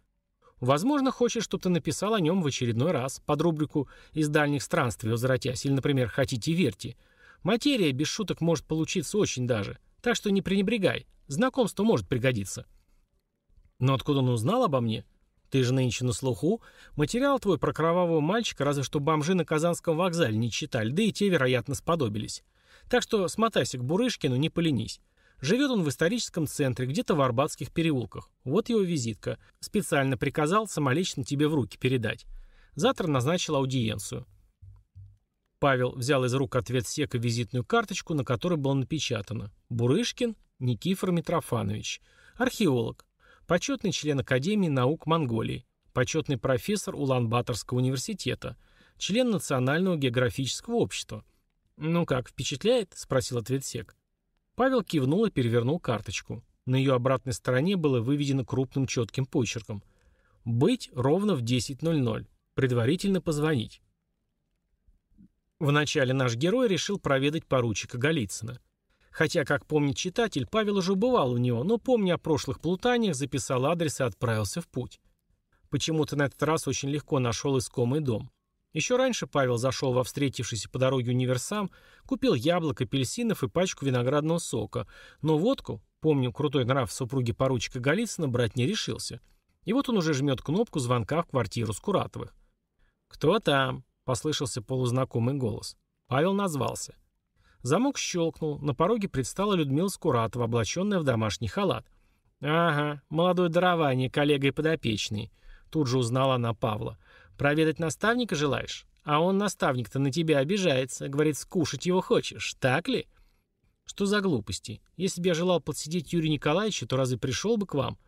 Speaker 1: «Возможно, хочешь, чтобы ты написал о нем в очередной раз, под рубрику «Из дальних странствий возвратясь» или, например, «Хотите, верьте». Материя, без шуток, может получиться очень даже. Так что не пренебрегай. Знакомство может пригодиться». «Но откуда он узнал обо мне?» «Ты же нынче на слуху. Материал твой про кровавого мальчика разве что бомжи на Казанском вокзале не читали, да и те, вероятно, сподобились. Так что смотайся к Бурышкину, не поленись. Живет он в историческом центре, где-то в Арбатских переулках. Вот его визитка. Специально приказал самолично тебе в руки передать. Завтра назначил аудиенцию. Павел взял из рук ответ Сека визитную карточку, на которой было напечатано «Бурышкин Никифор Митрофанович, археолог, почетный член Академии наук Монголии, почетный профессор Улан-Баторского университета, член Национального географического общества». «Ну как, впечатляет?» – спросил ответсек. Павел кивнул и перевернул карточку. На ее обратной стороне было выведено крупным четким почерком. «Быть ровно в 10.00. Предварительно позвонить». Вначале наш герой решил проведать поручика Голицына. Хотя, как помнит читатель, Павел уже бывал у него, но, помня о прошлых плутаниях, записал адрес и отправился в путь. Почему-то на этот раз очень легко нашел искомый дом. Еще раньше Павел зашел во встретившийся по дороге универсам, купил яблок, апельсинов и пачку виноградного сока, но водку, помню крутой нрав супруги поручика Голицына, брать не решился. И вот он уже жмет кнопку звонка в квартиру Скуратовых. «Кто там?» — послышался полузнакомый голос. Павел назвался. Замок щелкнул, на пороге предстала Людмила Скуратова, облаченная в домашний халат. «Ага, молодое дарование, коллега и подопечный». Тут же узнала она Павла. Проведать наставника желаешь? А он, наставник-то, на тебя обижается. Говорит, скушать его хочешь. Так ли? Что за глупости? Если бы я желал подсидеть Юрия Николаевича, то разве пришел бы к вам?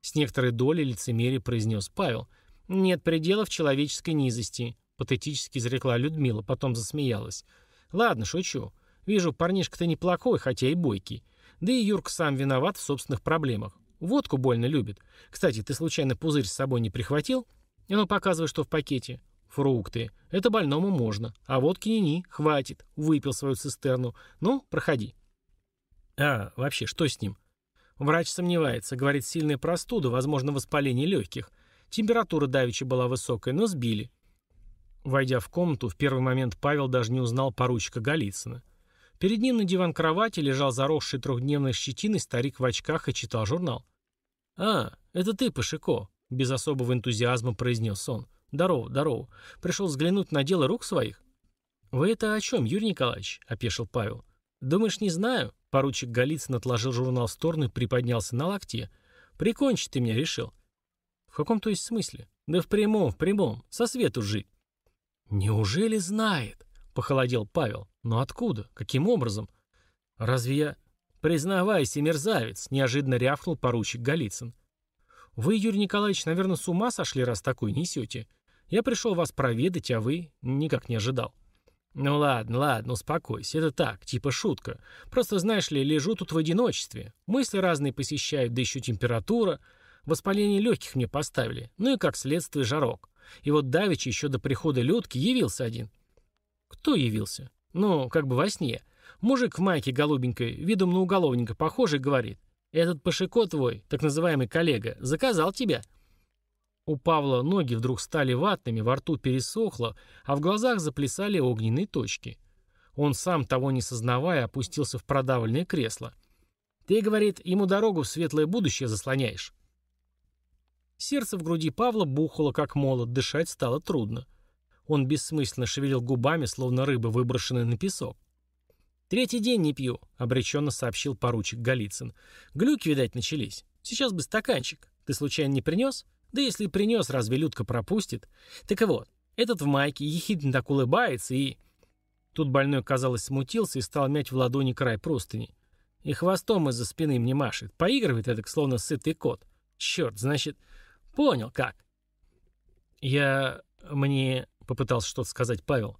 Speaker 1: С некоторой долей лицемерия произнес Павел. Нет пределов человеческой низости. Патетически изрекла Людмила, потом засмеялась. Ладно, шучу. Вижу, парнишка-то неплохой, хотя и бойкий. Да и Юрка сам виноват в собственных проблемах. Водку больно любит. Кстати, ты случайно пузырь с собой не прихватил? И ну показывай, что в пакете. Фрукты. Это больному можно. А водки ни-ни, хватит. Выпил свою цистерну. Ну, проходи. А, вообще, что с ним? Врач сомневается. Говорит, сильная простуда, возможно, воспаление легких. Температура давеча была высокая, но сбили. Войдя в комнату, в первый момент Павел даже не узнал поручика Голицына. Перед ним на диван кровати лежал заросший трехдневной щетиной старик в очках и читал журнал. «А, это ты, Пашико», без особого энтузиазма произнес он. «Здорово, здорово. Пришел взглянуть на дело рук своих?» «Вы это о чем, Юрий Николаевич?» – опешил Павел. «Думаешь, не знаю?» Поручик Голицын отложил журнал в сторону и приподнялся на локте. «Прикончить ты меня решил». «В каком то есть смысле?» «Да в прямом, в прямом. Со свету жить». «Неужели знает?» – похолодел Павел. «Но откуда? Каким образом?» «Разве я...» «Признавайся, мерзавец!» – неожиданно рявкнул поручик Голицын. Вы, Юрий Николаевич, наверное, с ума сошли, раз такой несете. Я пришел вас проведать, а вы никак не ожидал. Ну ладно, ладно, успокойся. Это так, типа шутка. Просто, знаешь ли, лежу тут в одиночестве. Мысли разные посещают, да еще температура. Воспаление легких мне поставили. Ну и как следствие жарок. И вот давеча еще до прихода Людки явился один. Кто явился? Ну, как бы во сне. Мужик в майке голубенькой, видом на уголовника похожий, говорит. Этот Пашико твой, так называемый коллега, заказал тебя. У Павла ноги вдруг стали ватными, во рту пересохло, а в глазах заплясали огненные точки. Он сам, того не сознавая, опустился в продавленное кресло. «Ты, — говорит, — ему дорогу в светлое будущее заслоняешь». Сердце в груди Павла бухало, как молот, дышать стало трудно. Он бессмысленно шевелил губами, словно рыба, выброшенная на песок. «Третий день не пью», — обреченно сообщил поручик Голицын. «Глюки, видать, начались. Сейчас бы стаканчик. Ты случайно не принес? Да если и принес, разве Людка пропустит? Так вот, этот в майке ехидно так улыбается и...» Тут больной, казалось, смутился и стал мять в ладони край простыни. И хвостом из-за спины мне машет. Поигрывает это, словно сытый кот. Черт, значит... Понял, как. Я... Мне... Попытался что-то сказать Павел.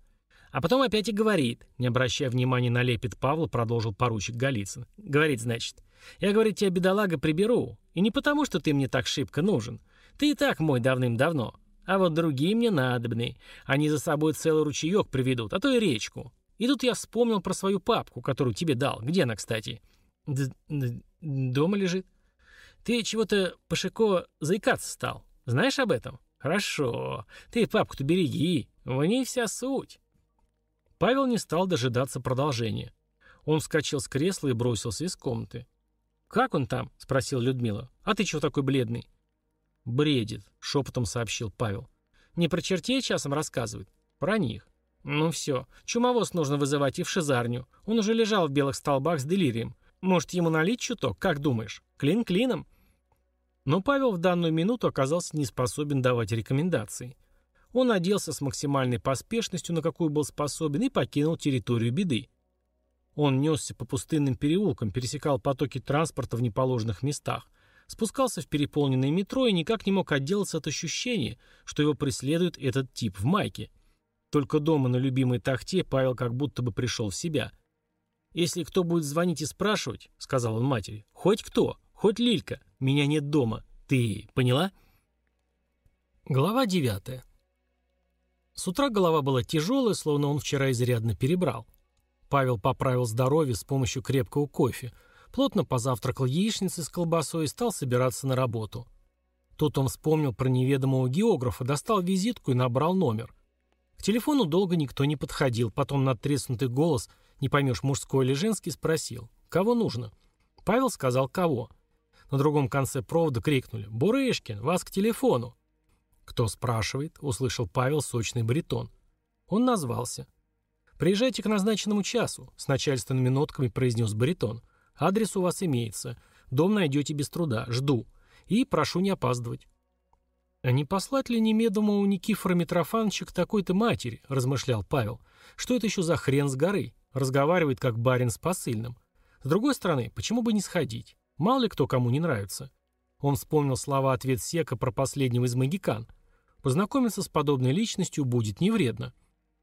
Speaker 1: А потом опять и говорит, не обращая внимания на лепет Павла, продолжил поручик Голицын. Говорит, значит, я, говорит, тебя, бедолага, приберу. И не потому, что ты мне так шибко нужен. Ты и так мой давным-давно. А вот другие мне надобны. Они за собой целый ручеек приведут, а то и речку. И тут я вспомнил про свою папку, которую тебе дал. Где она, кстати? Д -д Дома лежит. Ты чего-то, Пашико, заикаться стал. Знаешь об этом? Хорошо. Ты папку-то береги. В ней вся суть. Павел не стал дожидаться продолжения. Он вскочил с кресла и бросился из комнаты. «Как он там?» — спросила Людмила. «А ты чего такой бледный?» «Бредит», — шепотом сообщил Павел. «Не про чертей часом рассказывает?» «Про них». «Ну все. Чумовоз нужно вызывать и в шизарню. Он уже лежал в белых столбах с делирием. Может, ему налить чуток? Как думаешь? Клин клином?» Но Павел в данную минуту оказался не способен давать рекомендации. Он оделся с максимальной поспешностью, на какую был способен, и покинул территорию беды. Он несся по пустынным переулкам, пересекал потоки транспорта в неположенных местах, спускался в переполненное метро и никак не мог отделаться от ощущения, что его преследует этот тип в майке. Только дома на любимой тахте Павел как будто бы пришел в себя. «Если кто будет звонить и спрашивать», — сказал он матери, — «хоть кто, хоть Лилька, меня нет дома. Ты поняла?» Глава девятая. С утра голова была тяжелая, словно он вчера изрядно перебрал. Павел поправил здоровье с помощью крепкого кофе, плотно позавтракал яичницей с колбасой и стал собираться на работу. Тут он вспомнил про неведомого географа, достал визитку и набрал номер. К телефону долго никто не подходил, потом надтреснутый голос, не поймешь, мужской или женский, спросил, кого нужно. Павел сказал, кого. На другом конце провода крикнули «Бурышкин, вас к телефону!» «Кто спрашивает?» — услышал Павел сочный баритон. Он назвался. «Приезжайте к назначенному часу», — с начальственными нотками произнес баритон. «Адрес у вас имеется. Дом найдете без труда. Жду. И прошу не опаздывать». «А не послать ли немедомого Никифора Митрофановича к такой-то матери?» — размышлял Павел. «Что это еще за хрен с горы? Разговаривает, как барин с посыльным. С другой стороны, почему бы не сходить? Мало ли кто кому не нравится». Он вспомнил слова ответ Сека про последнего из магикан. Познакомиться с подобной личностью будет не вредно.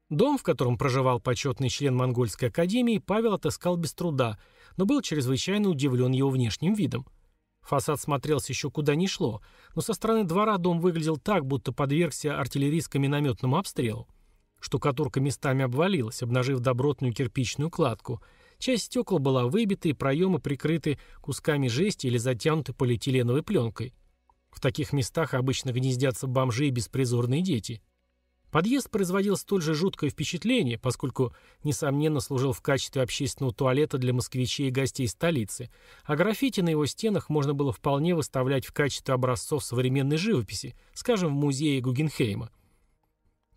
Speaker 1: Дом, в котором проживал почетный член Монгольской академии, Павел отыскал без труда, но был чрезвычайно удивлен его внешним видом. Фасад смотрелся еще куда ни шло, но со стороны двора дом выглядел так, будто подвергся артиллерийско-минометному обстрелу. Штукатурка местами обвалилась, обнажив добротную кирпичную кладку. Часть стекол была выбита и проемы прикрыты кусками жести или затянуты полиэтиленовой пленкой. В таких местах обычно гнездятся бомжи и беспризорные дети. Подъезд производил столь же жуткое впечатление, поскольку, несомненно, служил в качестве общественного туалета для москвичей и гостей столицы, а граффити на его стенах можно было вполне выставлять в качестве образцов современной живописи, скажем, в музее Гугенхейма.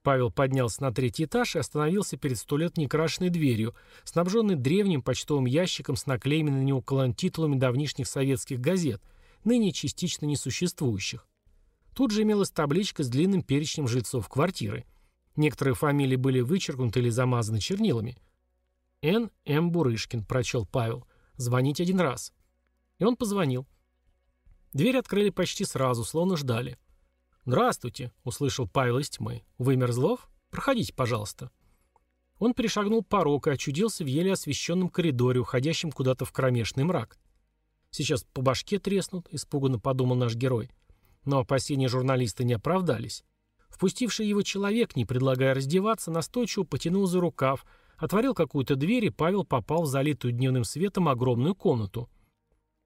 Speaker 1: Павел поднялся на третий этаж и остановился перед сто лет некрашенной дверью, снабженной древним почтовым ящиком с наклеенными на него колонтитулами давнишних советских газет – ныне частично несуществующих. Тут же имелась табличка с длинным перечнем жильцов квартиры. Некоторые фамилии были вычеркнуты или замазаны чернилами. «Н. М. Бурышкин», — прочел Павел. «Звонить один раз». И он позвонил. Дверь открыли почти сразу, словно ждали. «Здравствуйте», — услышал Павел из тьмы. «Вы Мерзлов? Проходите, пожалуйста». Он перешагнул порог и очудился в еле освещенном коридоре, уходящем куда-то в кромешный мрак. «Сейчас по башке треснут», — испуганно подумал наш герой. Но опасения журналиста не оправдались. Впустивший его человек, не предлагая раздеваться, настойчиво потянул за рукав, отворил какую-то дверь, и Павел попал в залитую дневным светом огромную комнату.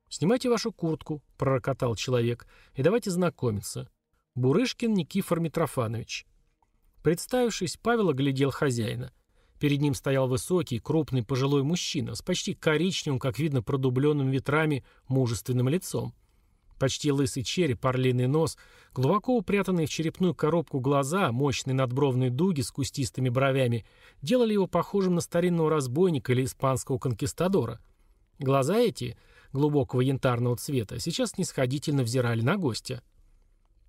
Speaker 1: «Снимайте вашу куртку», — пророкотал человек, — «и давайте знакомиться. Бурышкин Никифор Митрофанович». Представившись, Павел оглядел хозяина. Перед ним стоял высокий, крупный пожилой мужчина с почти коричневым, как видно, продубленным ветрами, мужественным лицом. Почти лысый череп, орлиный нос, глубоко упрятанные в черепную коробку глаза, мощные надбровные дуги с кустистыми бровями делали его похожим на старинного разбойника или испанского конкистадора. Глаза эти, глубокого янтарного цвета, сейчас снисходительно взирали на гостя.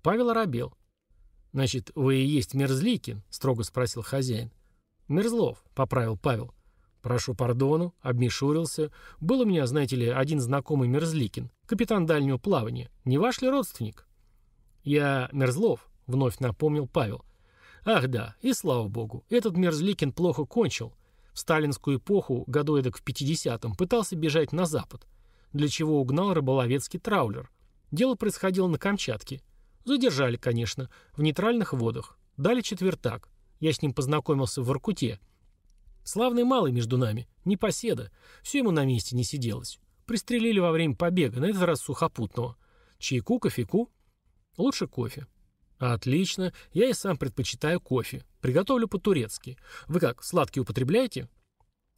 Speaker 1: Павел оробел. «Значит, вы и есть Мерзликин?» — строго спросил хозяин. «Мерзлов», — поправил Павел. «Прошу пардону», — обмешурился. «Был у меня, знаете ли, один знакомый Мерзликин, капитан дальнего плавания. Не ваш ли родственник?» «Я Мерзлов», — вновь напомнил Павел. «Ах да, и слава богу, этот Мерзликин плохо кончил. В сталинскую эпоху, году эдак в 50-м, пытался бежать на запад для чего угнал рыболовецкий траулер. Дело происходило на Камчатке. Задержали, конечно, в нейтральных водах. Дали четвертак. Я с ним познакомился в Воркуте. Славный малый между нами, не поседа. Все ему на месте не сиделось. Пристрелили во время побега, на этот раз сухопутного. Чайку, кофейку? Лучше кофе. Отлично. Я и сам предпочитаю кофе. Приготовлю по-турецки. Вы как, сладкий употребляете?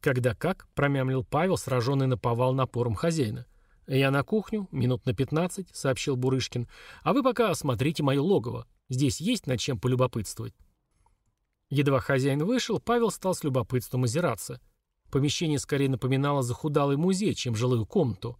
Speaker 1: «Когда как?» – промямлил Павел, сраженный на повал напором хозяина. «Я на кухню, минут на пятнадцать», — сообщил Бурышкин. «А вы пока осмотрите мое логово. Здесь есть над чем полюбопытствовать». Едва хозяин вышел, Павел стал с любопытством озираться. Помещение скорее напоминало захудалый музей, чем жилую комнату.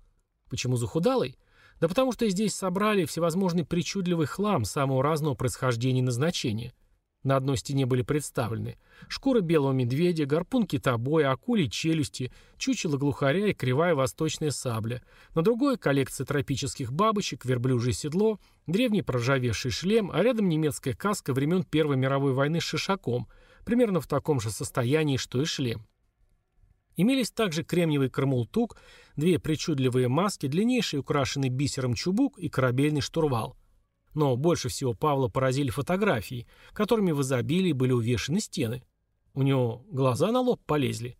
Speaker 1: Почему захудалый? Да потому что здесь собрали всевозможный причудливый хлам самого разного происхождения и назначения – на одной стене были представлены шкура белого медведя, гарпун китобоя, акули челюсти, чучело глухаря и кривая восточная сабля. На другой – коллекция тропических бабочек, верблюжье седло, древний проржавевший шлем, а рядом немецкая каска времен Первой мировой войны с шишаком, примерно в таком же состоянии, что и шлем. Имелись также кремниевый кармултук, две причудливые маски, длиннейший украшенный бисером чубук и корабельный штурвал – но больше всего Павла поразили фотографии, которыми в изобилии были увешаны стены. У него глаза на лоб полезли.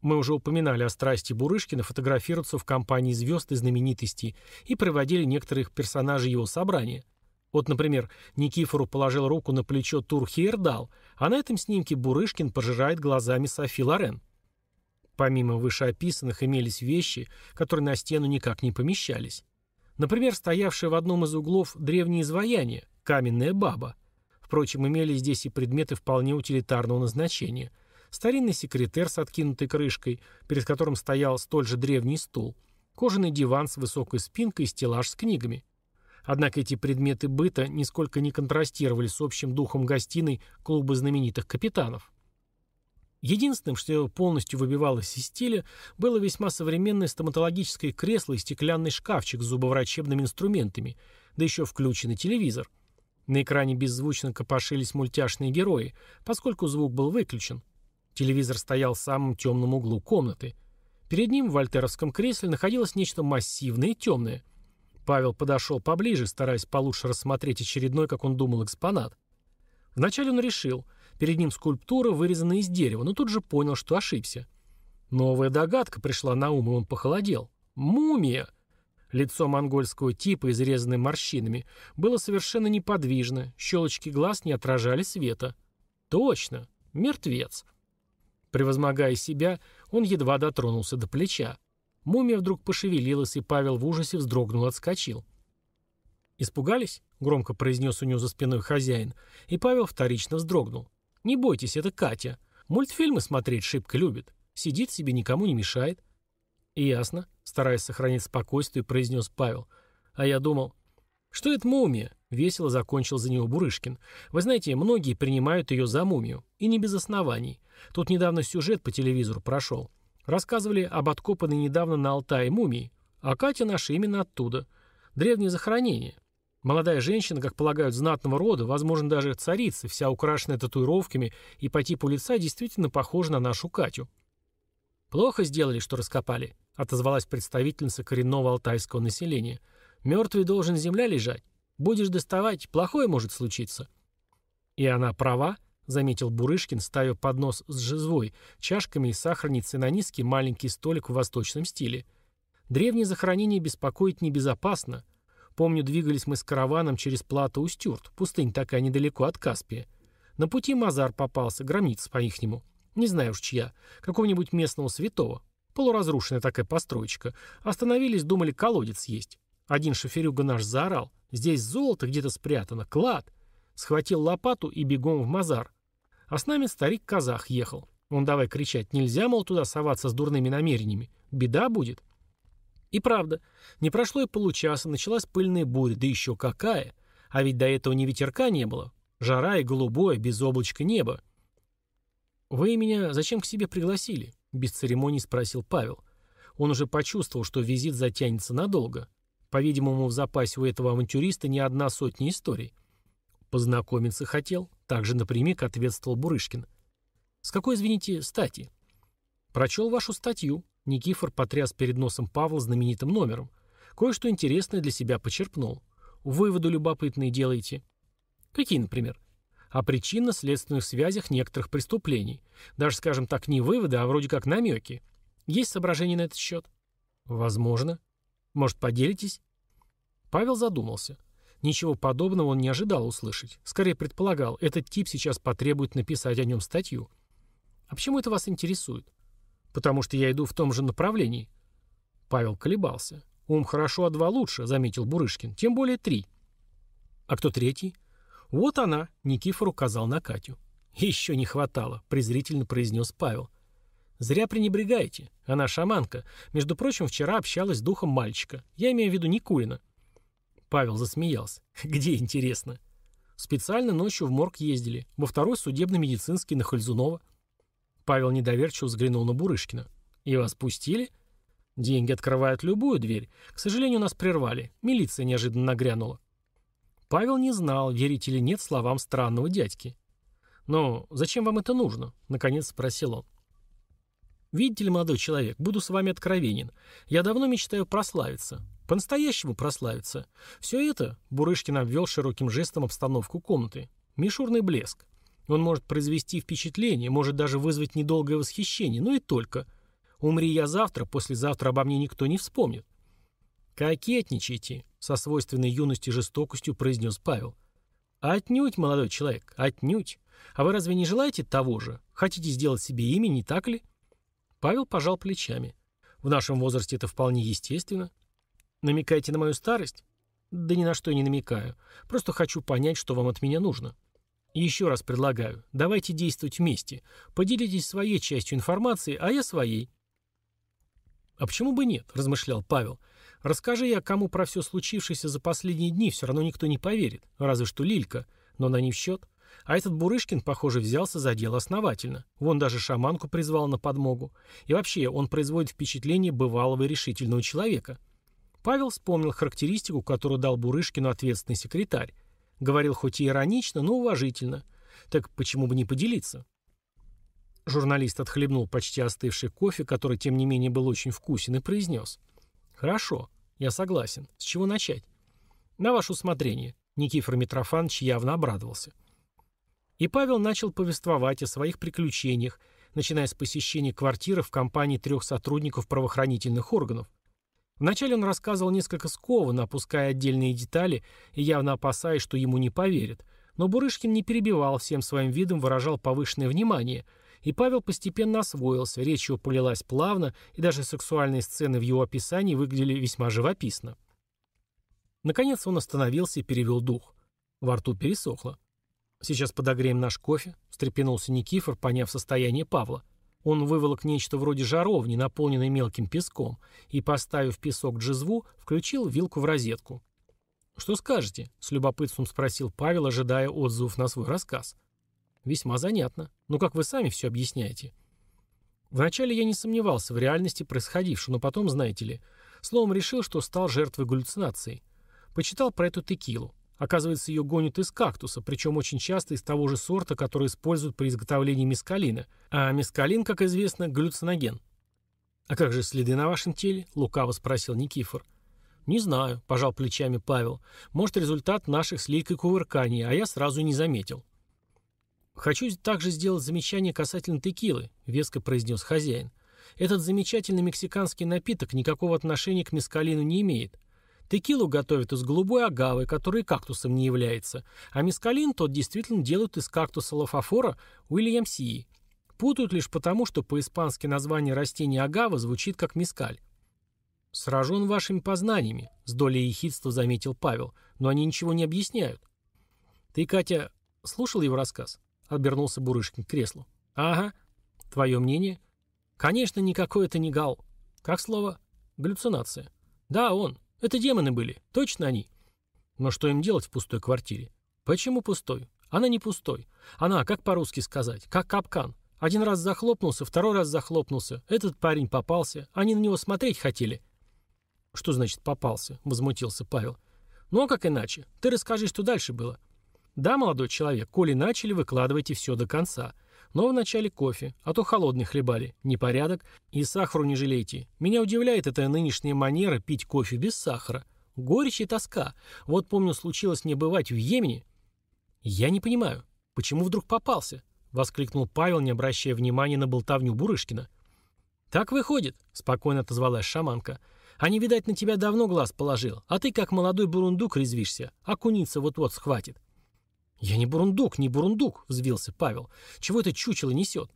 Speaker 1: Мы уже упоминали о страсти Бурышкина фотографироваться в компании звезд и знаменитостей и приводили некоторых персонажей его собрания. Вот, например, Никифору положил руку на плечо Тур Хейердал, а на этом снимке Бурышкин пожирает глазами Софи Лорен. Помимо вышеописанных имелись вещи, которые на стену никак не помещались. Например, стоявшее в одном из углов древнее изваяние – каменная баба. Впрочем, имелись здесь и предметы вполне утилитарного назначения. Старинный секретер с откинутой крышкой, перед которым стоял столь же древний стул, кожаный диван с высокой спинкой и стеллаж с книгами. Однако эти предметы быта нисколько не контрастировали с общим духом гостиной клуба знаменитых капитанов. Единственным, что его полностью выбивалось из стиля, было весьма современное стоматологическое кресло и стеклянный шкафчик с зубоврачебными инструментами, да еще включенный телевизор. На экране беззвучно копошились мультяшные герои, поскольку звук был выключен. Телевизор стоял в самом темном углу комнаты. Перед ним в вольтеровском кресле находилось нечто массивное и темное. Павел подошел поближе, стараясь получше рассмотреть очередной, как он думал, экспонат. Вначале он решил – Перед ним скульптура, вырезанная из дерева, но тут же понял, что ошибся. Новая догадка пришла на ум, и он похолодел. Мумия! Лицо монгольского типа, изрезанное морщинами, было совершенно неподвижно, щелочки глаз не отражали света. Точно, мертвец. Превозмогая себя, он едва дотронулся до плеча. Мумия вдруг пошевелилась, и Павел в ужасе вздрогнул и отскочил. «Испугались?» — громко произнес у него за спиной хозяин, и Павел вторично вздрогнул. Не бойтесь, это Катя. Мультфильмы смотреть шибко любит. Сидит себе, никому не мешает. Ясно, стараясь сохранить спокойствие, произнес Павел. А я думал, что это мумия? Весело закончил за него Бурышкин. Вы знаете, многие принимают ее за мумию. И не без оснований. Тут недавно сюжет по телевизору прошел. Рассказывали об откопанной недавно на Алтае мумии. А Катя наша именно оттуда. Древнее захоронение. Молодая женщина, как полагают, знатного рода, возможно, даже царица, вся украшенная татуировками и по типу лица действительно похожа на нашу Катю. «Плохо сделали, что раскопали», — отозвалась представительница коренного алтайского населения. «Мертвый должен земля лежать. Будешь доставать, плохое может случиться». «И она права», — заметил Бурышкин, ставя поднос с жезвой, чашками и сахарницей на низкий маленький столик в восточном стиле. «Древнее захоронение беспокоить небезопасно. Помню, двигались мы с караваном через плато Устюрт, пустынь такая недалеко от Каспия. На пути Мазар попался, громница по-ихнему. Не знаю уж чья. Какого-нибудь местного святого. Полуразрушенная такая построечка. Остановились, думали, колодец есть. Один шоферюга наш заорал. Здесь золото где-то спрятано, клад. Схватил лопату и бегом в Мазар. А с нами старик-казах ехал. Он давай кричать, нельзя, мол, туда соваться с дурными намерениями. Беда будет. И правда, не прошло и получаса, началась пыльная буря, да еще какая. А ведь до этого ни ветерка не было. Жара и голубое, без облачка небо. «Вы меня зачем к себе пригласили?» — без церемоний спросил Павел. Он уже почувствовал, что визит затянется надолго. По-видимому, в запасе у этого авантюриста не одна сотня историй. «Познакомиться хотел», — также напрямик ответствовал Бурышкин. «С какой, извините, стати?» «Прочел вашу статью». Никифор потряс перед носом Павла знаменитым номером. «Кое-что интересное для себя почерпнул. Выводы любопытные делаете». «Какие, например?» о причинно-следственных связях некоторых преступлений. Даже, скажем так, не выводы, а вроде как намеки. Есть соображения на этот счет? Возможно. Может, поделитесь? Павел задумался. Ничего подобного он не ожидал услышать. Скорее предполагал, этот тип сейчас потребует написать о нем статью. А почему это вас интересует? Потому что я иду в том же направлении. Павел колебался. Ум хорошо, а два лучше, заметил Бурышкин. Тем более три. А кто третий? «Вот она», — Никифор указал на Катю. «Еще не хватало», — презрительно произнес Павел. «Зря пренебрегаете. Она шаманка. Между прочим, вчера общалась с духом мальчика. Я имею в виду Никулина». Павел засмеялся. «Где, интересно?» «Специально ночью в морг ездили. Во второй судебно-медицинский на Хальзунова». Павел недоверчиво взглянул на Бурышкина. «И вас пустили?» «Деньги открывают любую дверь. К сожалению, нас прервали. Милиция неожиданно нагрянула». Павел не знал, верить или нет словам странного дядьки. «Но зачем вам это нужно?» — наконец спросил он. «Видите ли, молодой человек, буду с вами откровенен. Я давно мечтаю прославиться. По-настоящему прославиться. Все это...» — Бурышкин обвел широким жестом обстановку комнаты. «Мишурный блеск. Он может произвести впечатление, может даже вызвать недолгое восхищение, но и только. Умри я завтра, послезавтра обо мне никто не вспомнит. «Кокетничайте», — со свойственной юности жестокостью произнес Павел. «Отнюдь, молодой человек, отнюдь. А вы разве не желаете того же? Хотите сделать себе имя, не так ли?» Павел пожал плечами. «В нашем возрасте это вполне естественно. Намекаете на мою старость?» «Да ни на что не намекаю. Просто хочу понять, что вам от меня нужно». Еще раз предлагаю, давайте действовать вместе. Поделитесь своей частью информации, а я своей. «А почему бы нет?» – размышлял Павел. Расскажи я кому про все случившееся за последние дни, все равно никто не поверит. Разве что Лилька. Но на не в счет. А этот Бурышкин, похоже, взялся за дело основательно. Вон даже шаманку призвал на подмогу. И вообще, он производит впечатление бывалого и решительного человека. Павел вспомнил характеристику, которую дал Бурышкину ответственный секретарь. Говорил хоть и иронично, но уважительно. Так почему бы не поделиться? Журналист отхлебнул почти остывший кофе, который, тем не менее, был очень вкусен, и произнес. «Хорошо, я согласен. С чего начать?» «На ваше усмотрение». Никифор Митрофанович явно обрадовался. И Павел начал повествовать о своих приключениях, начиная с посещения квартиры в компании трех сотрудников правоохранительных органов. Вначале он рассказывал несколько скованно, опуская отдельные детали и явно опасаясь, что ему не поверят. Но Бурышкин не перебивал, всем своим видом выражал повышенное внимание – и Павел постепенно освоился, речь его полилась плавно, и даже сексуальные сцены в его описании выглядели весьма живописно. Наконец он остановился и перевел дух. Во рту пересохло. «Сейчас подогреем наш кофе», — встрепенулся Никифор, поняв состояние Павла. Он выволок нечто вроде жаровни, наполненной мелким песком, и, поставив песок джезву, включил вилку в розетку. «Что скажете?» — с любопытством спросил Павел, ожидая отзывов на свой рассказ. — Весьма занятно. Но как вы сами все объясняете? Вначале я не сомневался в реальности происходившего, но потом, знаете ли, словом решил, что стал жертвой галлюцинаций. Почитал про эту текилу. Оказывается, ее гонят из кактуса, причем очень часто из того же сорта, который используют при изготовлении мескалина. А мескалин, как известно, галлюциноген. «А как же следы на вашем теле?» — лукаво спросил Никифор. «Не знаю», — пожал плечами Павел. «Может, результат наших с Лейкой кувырканий, а я сразу не заметил». «Хочу также сделать замечание касательно текилы», — веско произнес хозяин. «Этот замечательный мексиканский напиток никакого отношения к мескалину не имеет. Текилу готовят из голубой агавы, который кактусом не является, а мескалин тот действительно делают из кактуса лофофора Уильямсии. Путают лишь потому, что по-испански название растения агава звучит как мескаль. «Сражен вашими познаниями», — с долей ехидства заметил Павел, «но они ничего не объясняют». «Ты, Катя, слушал его рассказ?» — обернулся Бурышкин к креслу. «Ага. Твое мнение?» «Конечно, никакой это не гал. Как слово? Галлюцинация. Да, он. Это демоны были. Точно они. Но что им делать в пустой квартире? Почему пустой? Она не пустой. Она, как по-русски сказать, как капкан. Один раз захлопнулся, второй раз захлопнулся. Этот парень попался. Они на него смотреть хотели. Что значит попался? Возмутился Павел. Ну а как иначе? Ты расскажи, что дальше было. Да, молодой человек, коли начали, выкладывайте все до конца. Но вначале кофе, а то холодный хлебали. Непорядок. И сахару не жалейте. Меня удивляет эта нынешняя манера пить кофе без сахара. Горечь и тоска. Вот помню, случилось мне бывать в Йемене. Я не понимаю, почему вдруг попался? Воскликнул Павел, не обращая внимания на болтовню Бурышкина. «Так выходит», — спокойно отозвалась шаманка. «А не, видать, на тебя давно глаз положил, а ты, как молодой бурундук, резвишься, а куница вот-вот схватит». «Я не бурундук, не бурундук», — взвился Павел. «Чего это чучело несет?»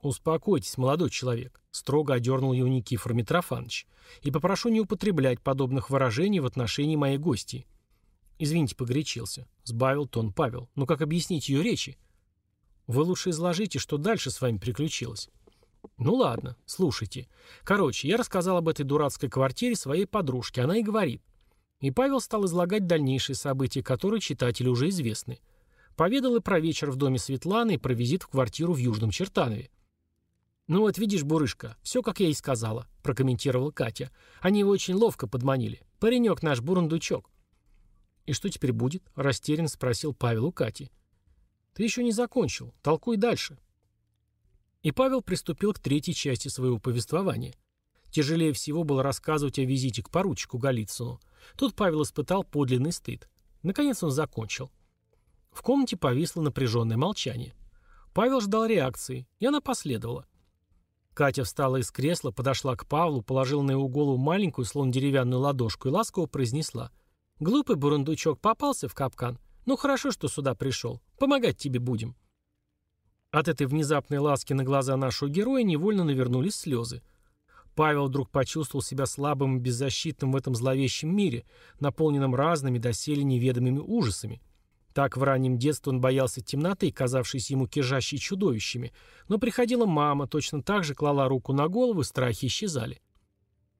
Speaker 1: «Успокойтесь, молодой человек», — строго одернул его Никифор Митрофанович, «и попрошу не употреблять подобных выражений в отношении моей гости». «Извините, погорячился», — сбавил тон Павел. «Но как объяснить ее речи?» «Вы лучше изложите, что дальше с вами приключилось». «Ну ладно, слушайте. Короче, я рассказал об этой дурацкой квартире своей подружке. Она и говорит. И Павел стал излагать дальнейшие события, которые читателю уже известны. Поведал и про вечер в доме Светланы, и про визит в квартиру в Южном Чертанове. «Ну вот видишь, Бурышка, все, как я и сказала», — прокомментировала Катя. «Они его очень ловко подманили. Паренек наш, бурундучок». «И что теперь будет?» — растерянно спросил Павел у Кати. «Ты еще не закончил. Толкуй дальше». И Павел приступил к третьей части своего повествования. Тяжелее всего было рассказывать о визите к поручику Голицыну. Тут Павел испытал подлинный стыд. Наконец он закончил. В комнате повисло напряженное молчание. Павел ждал реакции, и она последовала. Катя встала из кресла, подошла к Павлу, положила на его голову маленькую, словно деревянную ладошку и ласково произнесла. «Глупый бурундучок попался в капкан. Ну хорошо, что сюда пришел. Помогать тебе будем». От этой внезапной ласки на глаза нашего героя невольно навернулись слезы. Павел вдруг почувствовал себя слабым и беззащитным в этом зловещем мире, наполненном разными доселе неведомыми ужасами. Так в раннем детстве он боялся темноты, казавшейся ему кижащей чудовищами, но приходила мама, точно так же клала руку на голову, страхи исчезали.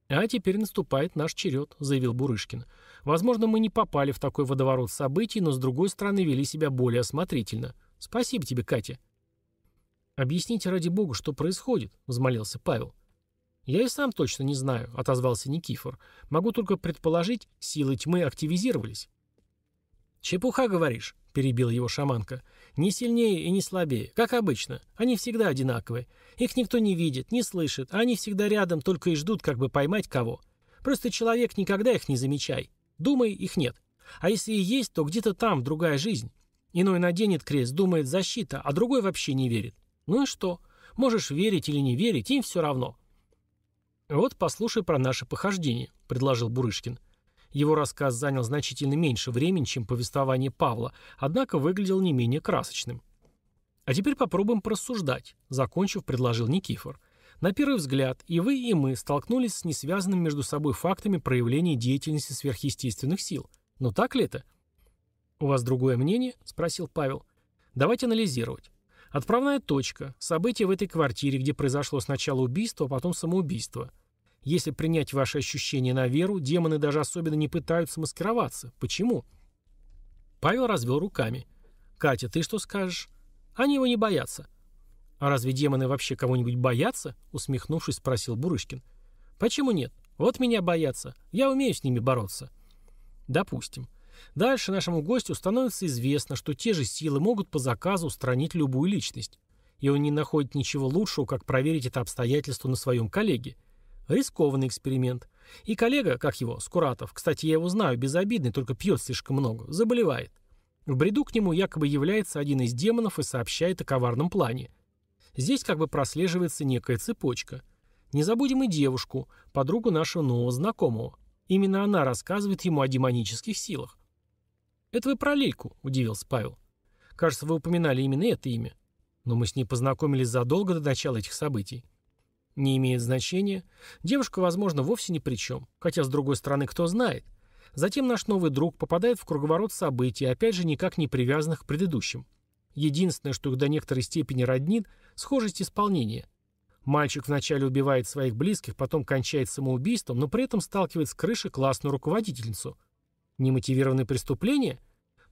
Speaker 1: «А теперь наступает наш черед», — заявил Бурышкин. «Возможно, мы не попали в такой водоворот событий, но, с другой стороны, вели себя более осмотрительно. Спасибо тебе, Катя». «Объясните ради бога, что происходит», — взмолился Павел. «Я и сам точно не знаю», — отозвался Никифор. «Могу только предположить, силы тьмы активизировались». «Чепуха, говоришь?» — перебила его шаманка. «Не сильнее и не слабее, как обычно. Они всегда одинаковые. Их никто не видит, не слышит, а они всегда рядом, только и ждут, как бы поймать кого. Просто человек никогда их не замечай. Думай, их нет. А если и есть, то где-то там, другая жизнь. Иной наденет крест, думает защита, а другой вообще не верит. Ну и что? Можешь верить или не верить, им все равно. «Вот послушай про наше похождение», — предложил Бурышкин. Его рассказ занял значительно меньше времени, чем повествование Павла, однако выглядел не менее красочным. «А теперь попробуем порассуждать», — закончив, предложил Никифор. «На первый взгляд и вы, и мы столкнулись с несвязанными между собой фактами проявления деятельности сверхъестественных сил. Но так ли это?» «У вас другое мнение?» — спросил Павел. «Давайте анализировать. Отправная точка. Событие в этой квартире, где произошло сначала убийство, а потом самоубийство. Если принять ваши ощущения на веру, демоны даже особенно не пытаются маскироваться. Почему? Павел развел руками. «Катя, ты что скажешь?» «Они его не боятся». «А разве демоны вообще кого-нибудь боятся?» Усмехнувшись, спросил Бурышкин. «Почему нет? Вот меня боятся. Я умею с ними бороться». Допустим. Дальше нашему гостю становится известно, что те же силы могут по заказу устранить любую личность. И он не находит ничего лучшего, как проверить это обстоятельство на своем коллеге. Рискованный эксперимент. И коллега, как его, Скуратов, кстати, я его знаю, безобидный, только пьет слишком много, заболевает. В бреду к нему якобы является один из демонов и сообщает о коварном плане. Здесь как бы прослеживается некая цепочка. Не забудем и девушку, подругу нашего нового знакомого. Именно она рассказывает ему о демонических силах. «Это вы про Лейку», — удивился Павел. «Кажется, вы упоминали именно это имя. Но мы с ней познакомились задолго до начала этих событий». «Не имеет значения. Девушка, возможно, вовсе ни при чем. Хотя, с другой стороны, кто знает. Затем наш новый друг попадает в круговорот событий, опять же, никак не привязанных к предыдущим. Единственное, что их до некоторой степени роднит – схожесть исполнения. Мальчик вначале убивает своих близких, потом кончает самоубийством, но при этом сталкивает с крыши классную руководительницу. Немотивированное преступление?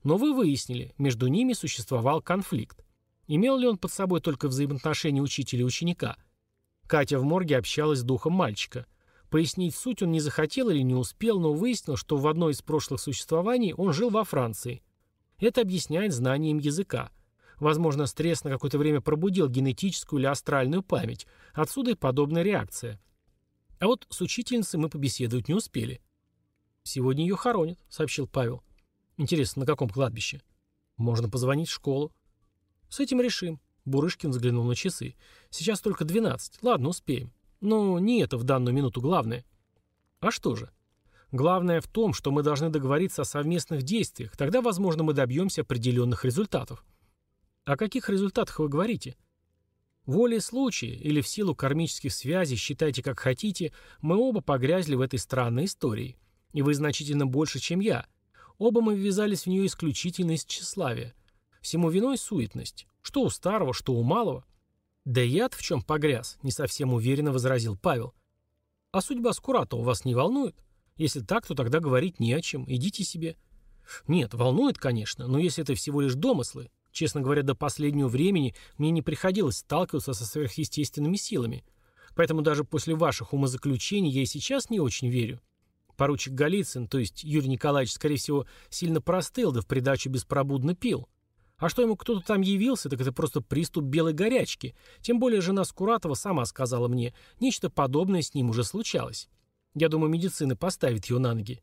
Speaker 1: Но вы выяснили, между ними существовал конфликт. Имел ли он под собой только взаимоотношения учителя и ученика? Катя в морге общалась с духом мальчика. Пояснить суть он не захотел или не успел, но выяснил, что в одной из прошлых существований он жил во Франции. Это объясняет знанием языка. Возможно, стресс на какое-то время пробудил генетическую или астральную память. Отсюда и подобная реакция. А вот с учительницей мы побеседовать не успели. «Сегодня ее хоронят», — сообщил Павел. «Интересно, на каком кладбище?» «Можно позвонить в школу». «С этим решим». Бурышкин взглянул на часы. «Сейчас только двенадцать. Ладно, успеем. Но не это в данную минуту главное». «А что же?» «Главное в том, что мы должны договориться о совместных действиях. Тогда, возможно, мы добьемся определенных результатов». О каких результатах вы говорите? Волей случая или в силу кармических связей, считайте как хотите, мы оба погрязли в этой странной истории. И вы значительно больше, чем я. Оба мы ввязались в нее исключительно из тщеславия. Всему виной суетность. Что у старого, что у малого. Да я в чем погряз, не совсем уверенно возразил Павел. А судьба Скуратова вас не волнует? Если так, то тогда говорить не о чем. Идите себе. Нет, волнует, конечно, но если это всего лишь домыслы, Честно говоря, до последнего времени мне не приходилось сталкиваться со сверхъестественными силами. Поэтому даже после ваших умозаключений я и сейчас не очень верю. Поручик Голицын, то есть Юрий Николаевич, скорее всего, сильно простыл, да в придачу беспробудно пил. А что ему кто-то там явился, так это просто приступ белой горячки. Тем более жена Скуратова сама сказала мне, нечто подобное с ним уже случалось. Я думаю, медицина поставит ее на ноги.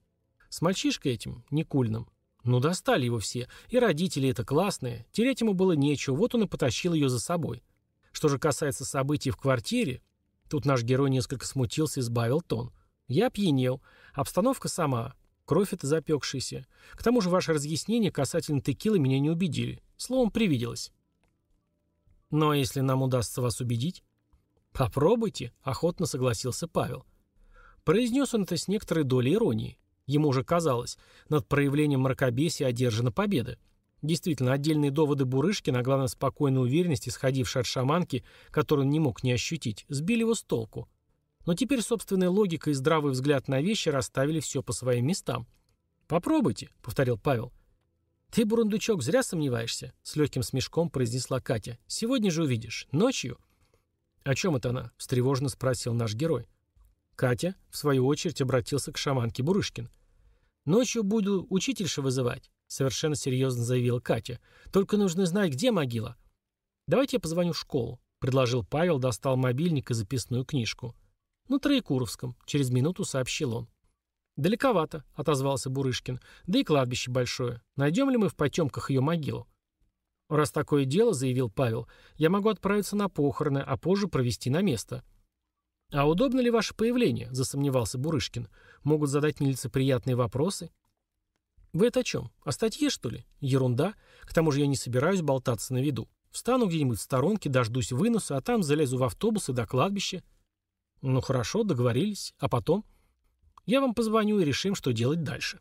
Speaker 1: С мальчишкой этим, Никульным, ну, достали его все. И родители это классные. Терять ему было нечего, вот он и потащил ее за собой. Что же касается событий в квартире, тут наш герой несколько смутился и сбавил тон. Я пьянел. Обстановка сама. Кровь это запекшаяся. К тому же ваши разъяснения касательно текилы меня не убедили. Словом, привиделось. А если нам удастся вас убедить? Попробуйте, охотно согласился Павел. Произнес он это с некоторой долей иронии. Ему уже казалось, над проявлением мракобесия одержана победа. Действительно, отдельные доводы Бурышкина, а главное спокойная уверенность, исходившая от шаманки, которую он не мог не ощутить, сбили его с толку. Но теперь собственная логика и здравый взгляд на вещи расставили все по своим местам. «Попробуйте», — повторил Павел. «Ты, бурундучок, зря сомневаешься», — с легким смешком произнесла Катя. «Сегодня же увидишь. Ночью». «О чем это она?» — встревоженно спросил наш герой. Катя, в свою очередь, обратился к шаманке Бурышкин. «Ночью буду учительша вызывать», — совершенно серьезно заявила Катя. «Только нужно знать, где могила». «Давайте я позвоню в школу», — предложил Павел, достал мобильник и записную книжку. «Ну, Троекуровском», — через минуту сообщил он. «Далековато», — отозвался Бурышкин. «Да и кладбище большое. Найдем ли мы в потемках ее могилу?» «Раз такое дело», — заявил Павел, — «я могу отправиться на похороны, а позже провести на место». «А удобно ли ваше появление?» – засомневался Бурышкин. «Могут задать нелицеприятные вопросы?» «Вы это о чем? О статье, что ли? Ерунда. К тому же я не собираюсь болтаться на виду. Встану где-нибудь в сторонке, дождусь выноса, а там залезу в автобус и до кладбища». «Ну хорошо, договорились. А потом?» «Я вам позвоню и решим, что делать дальше».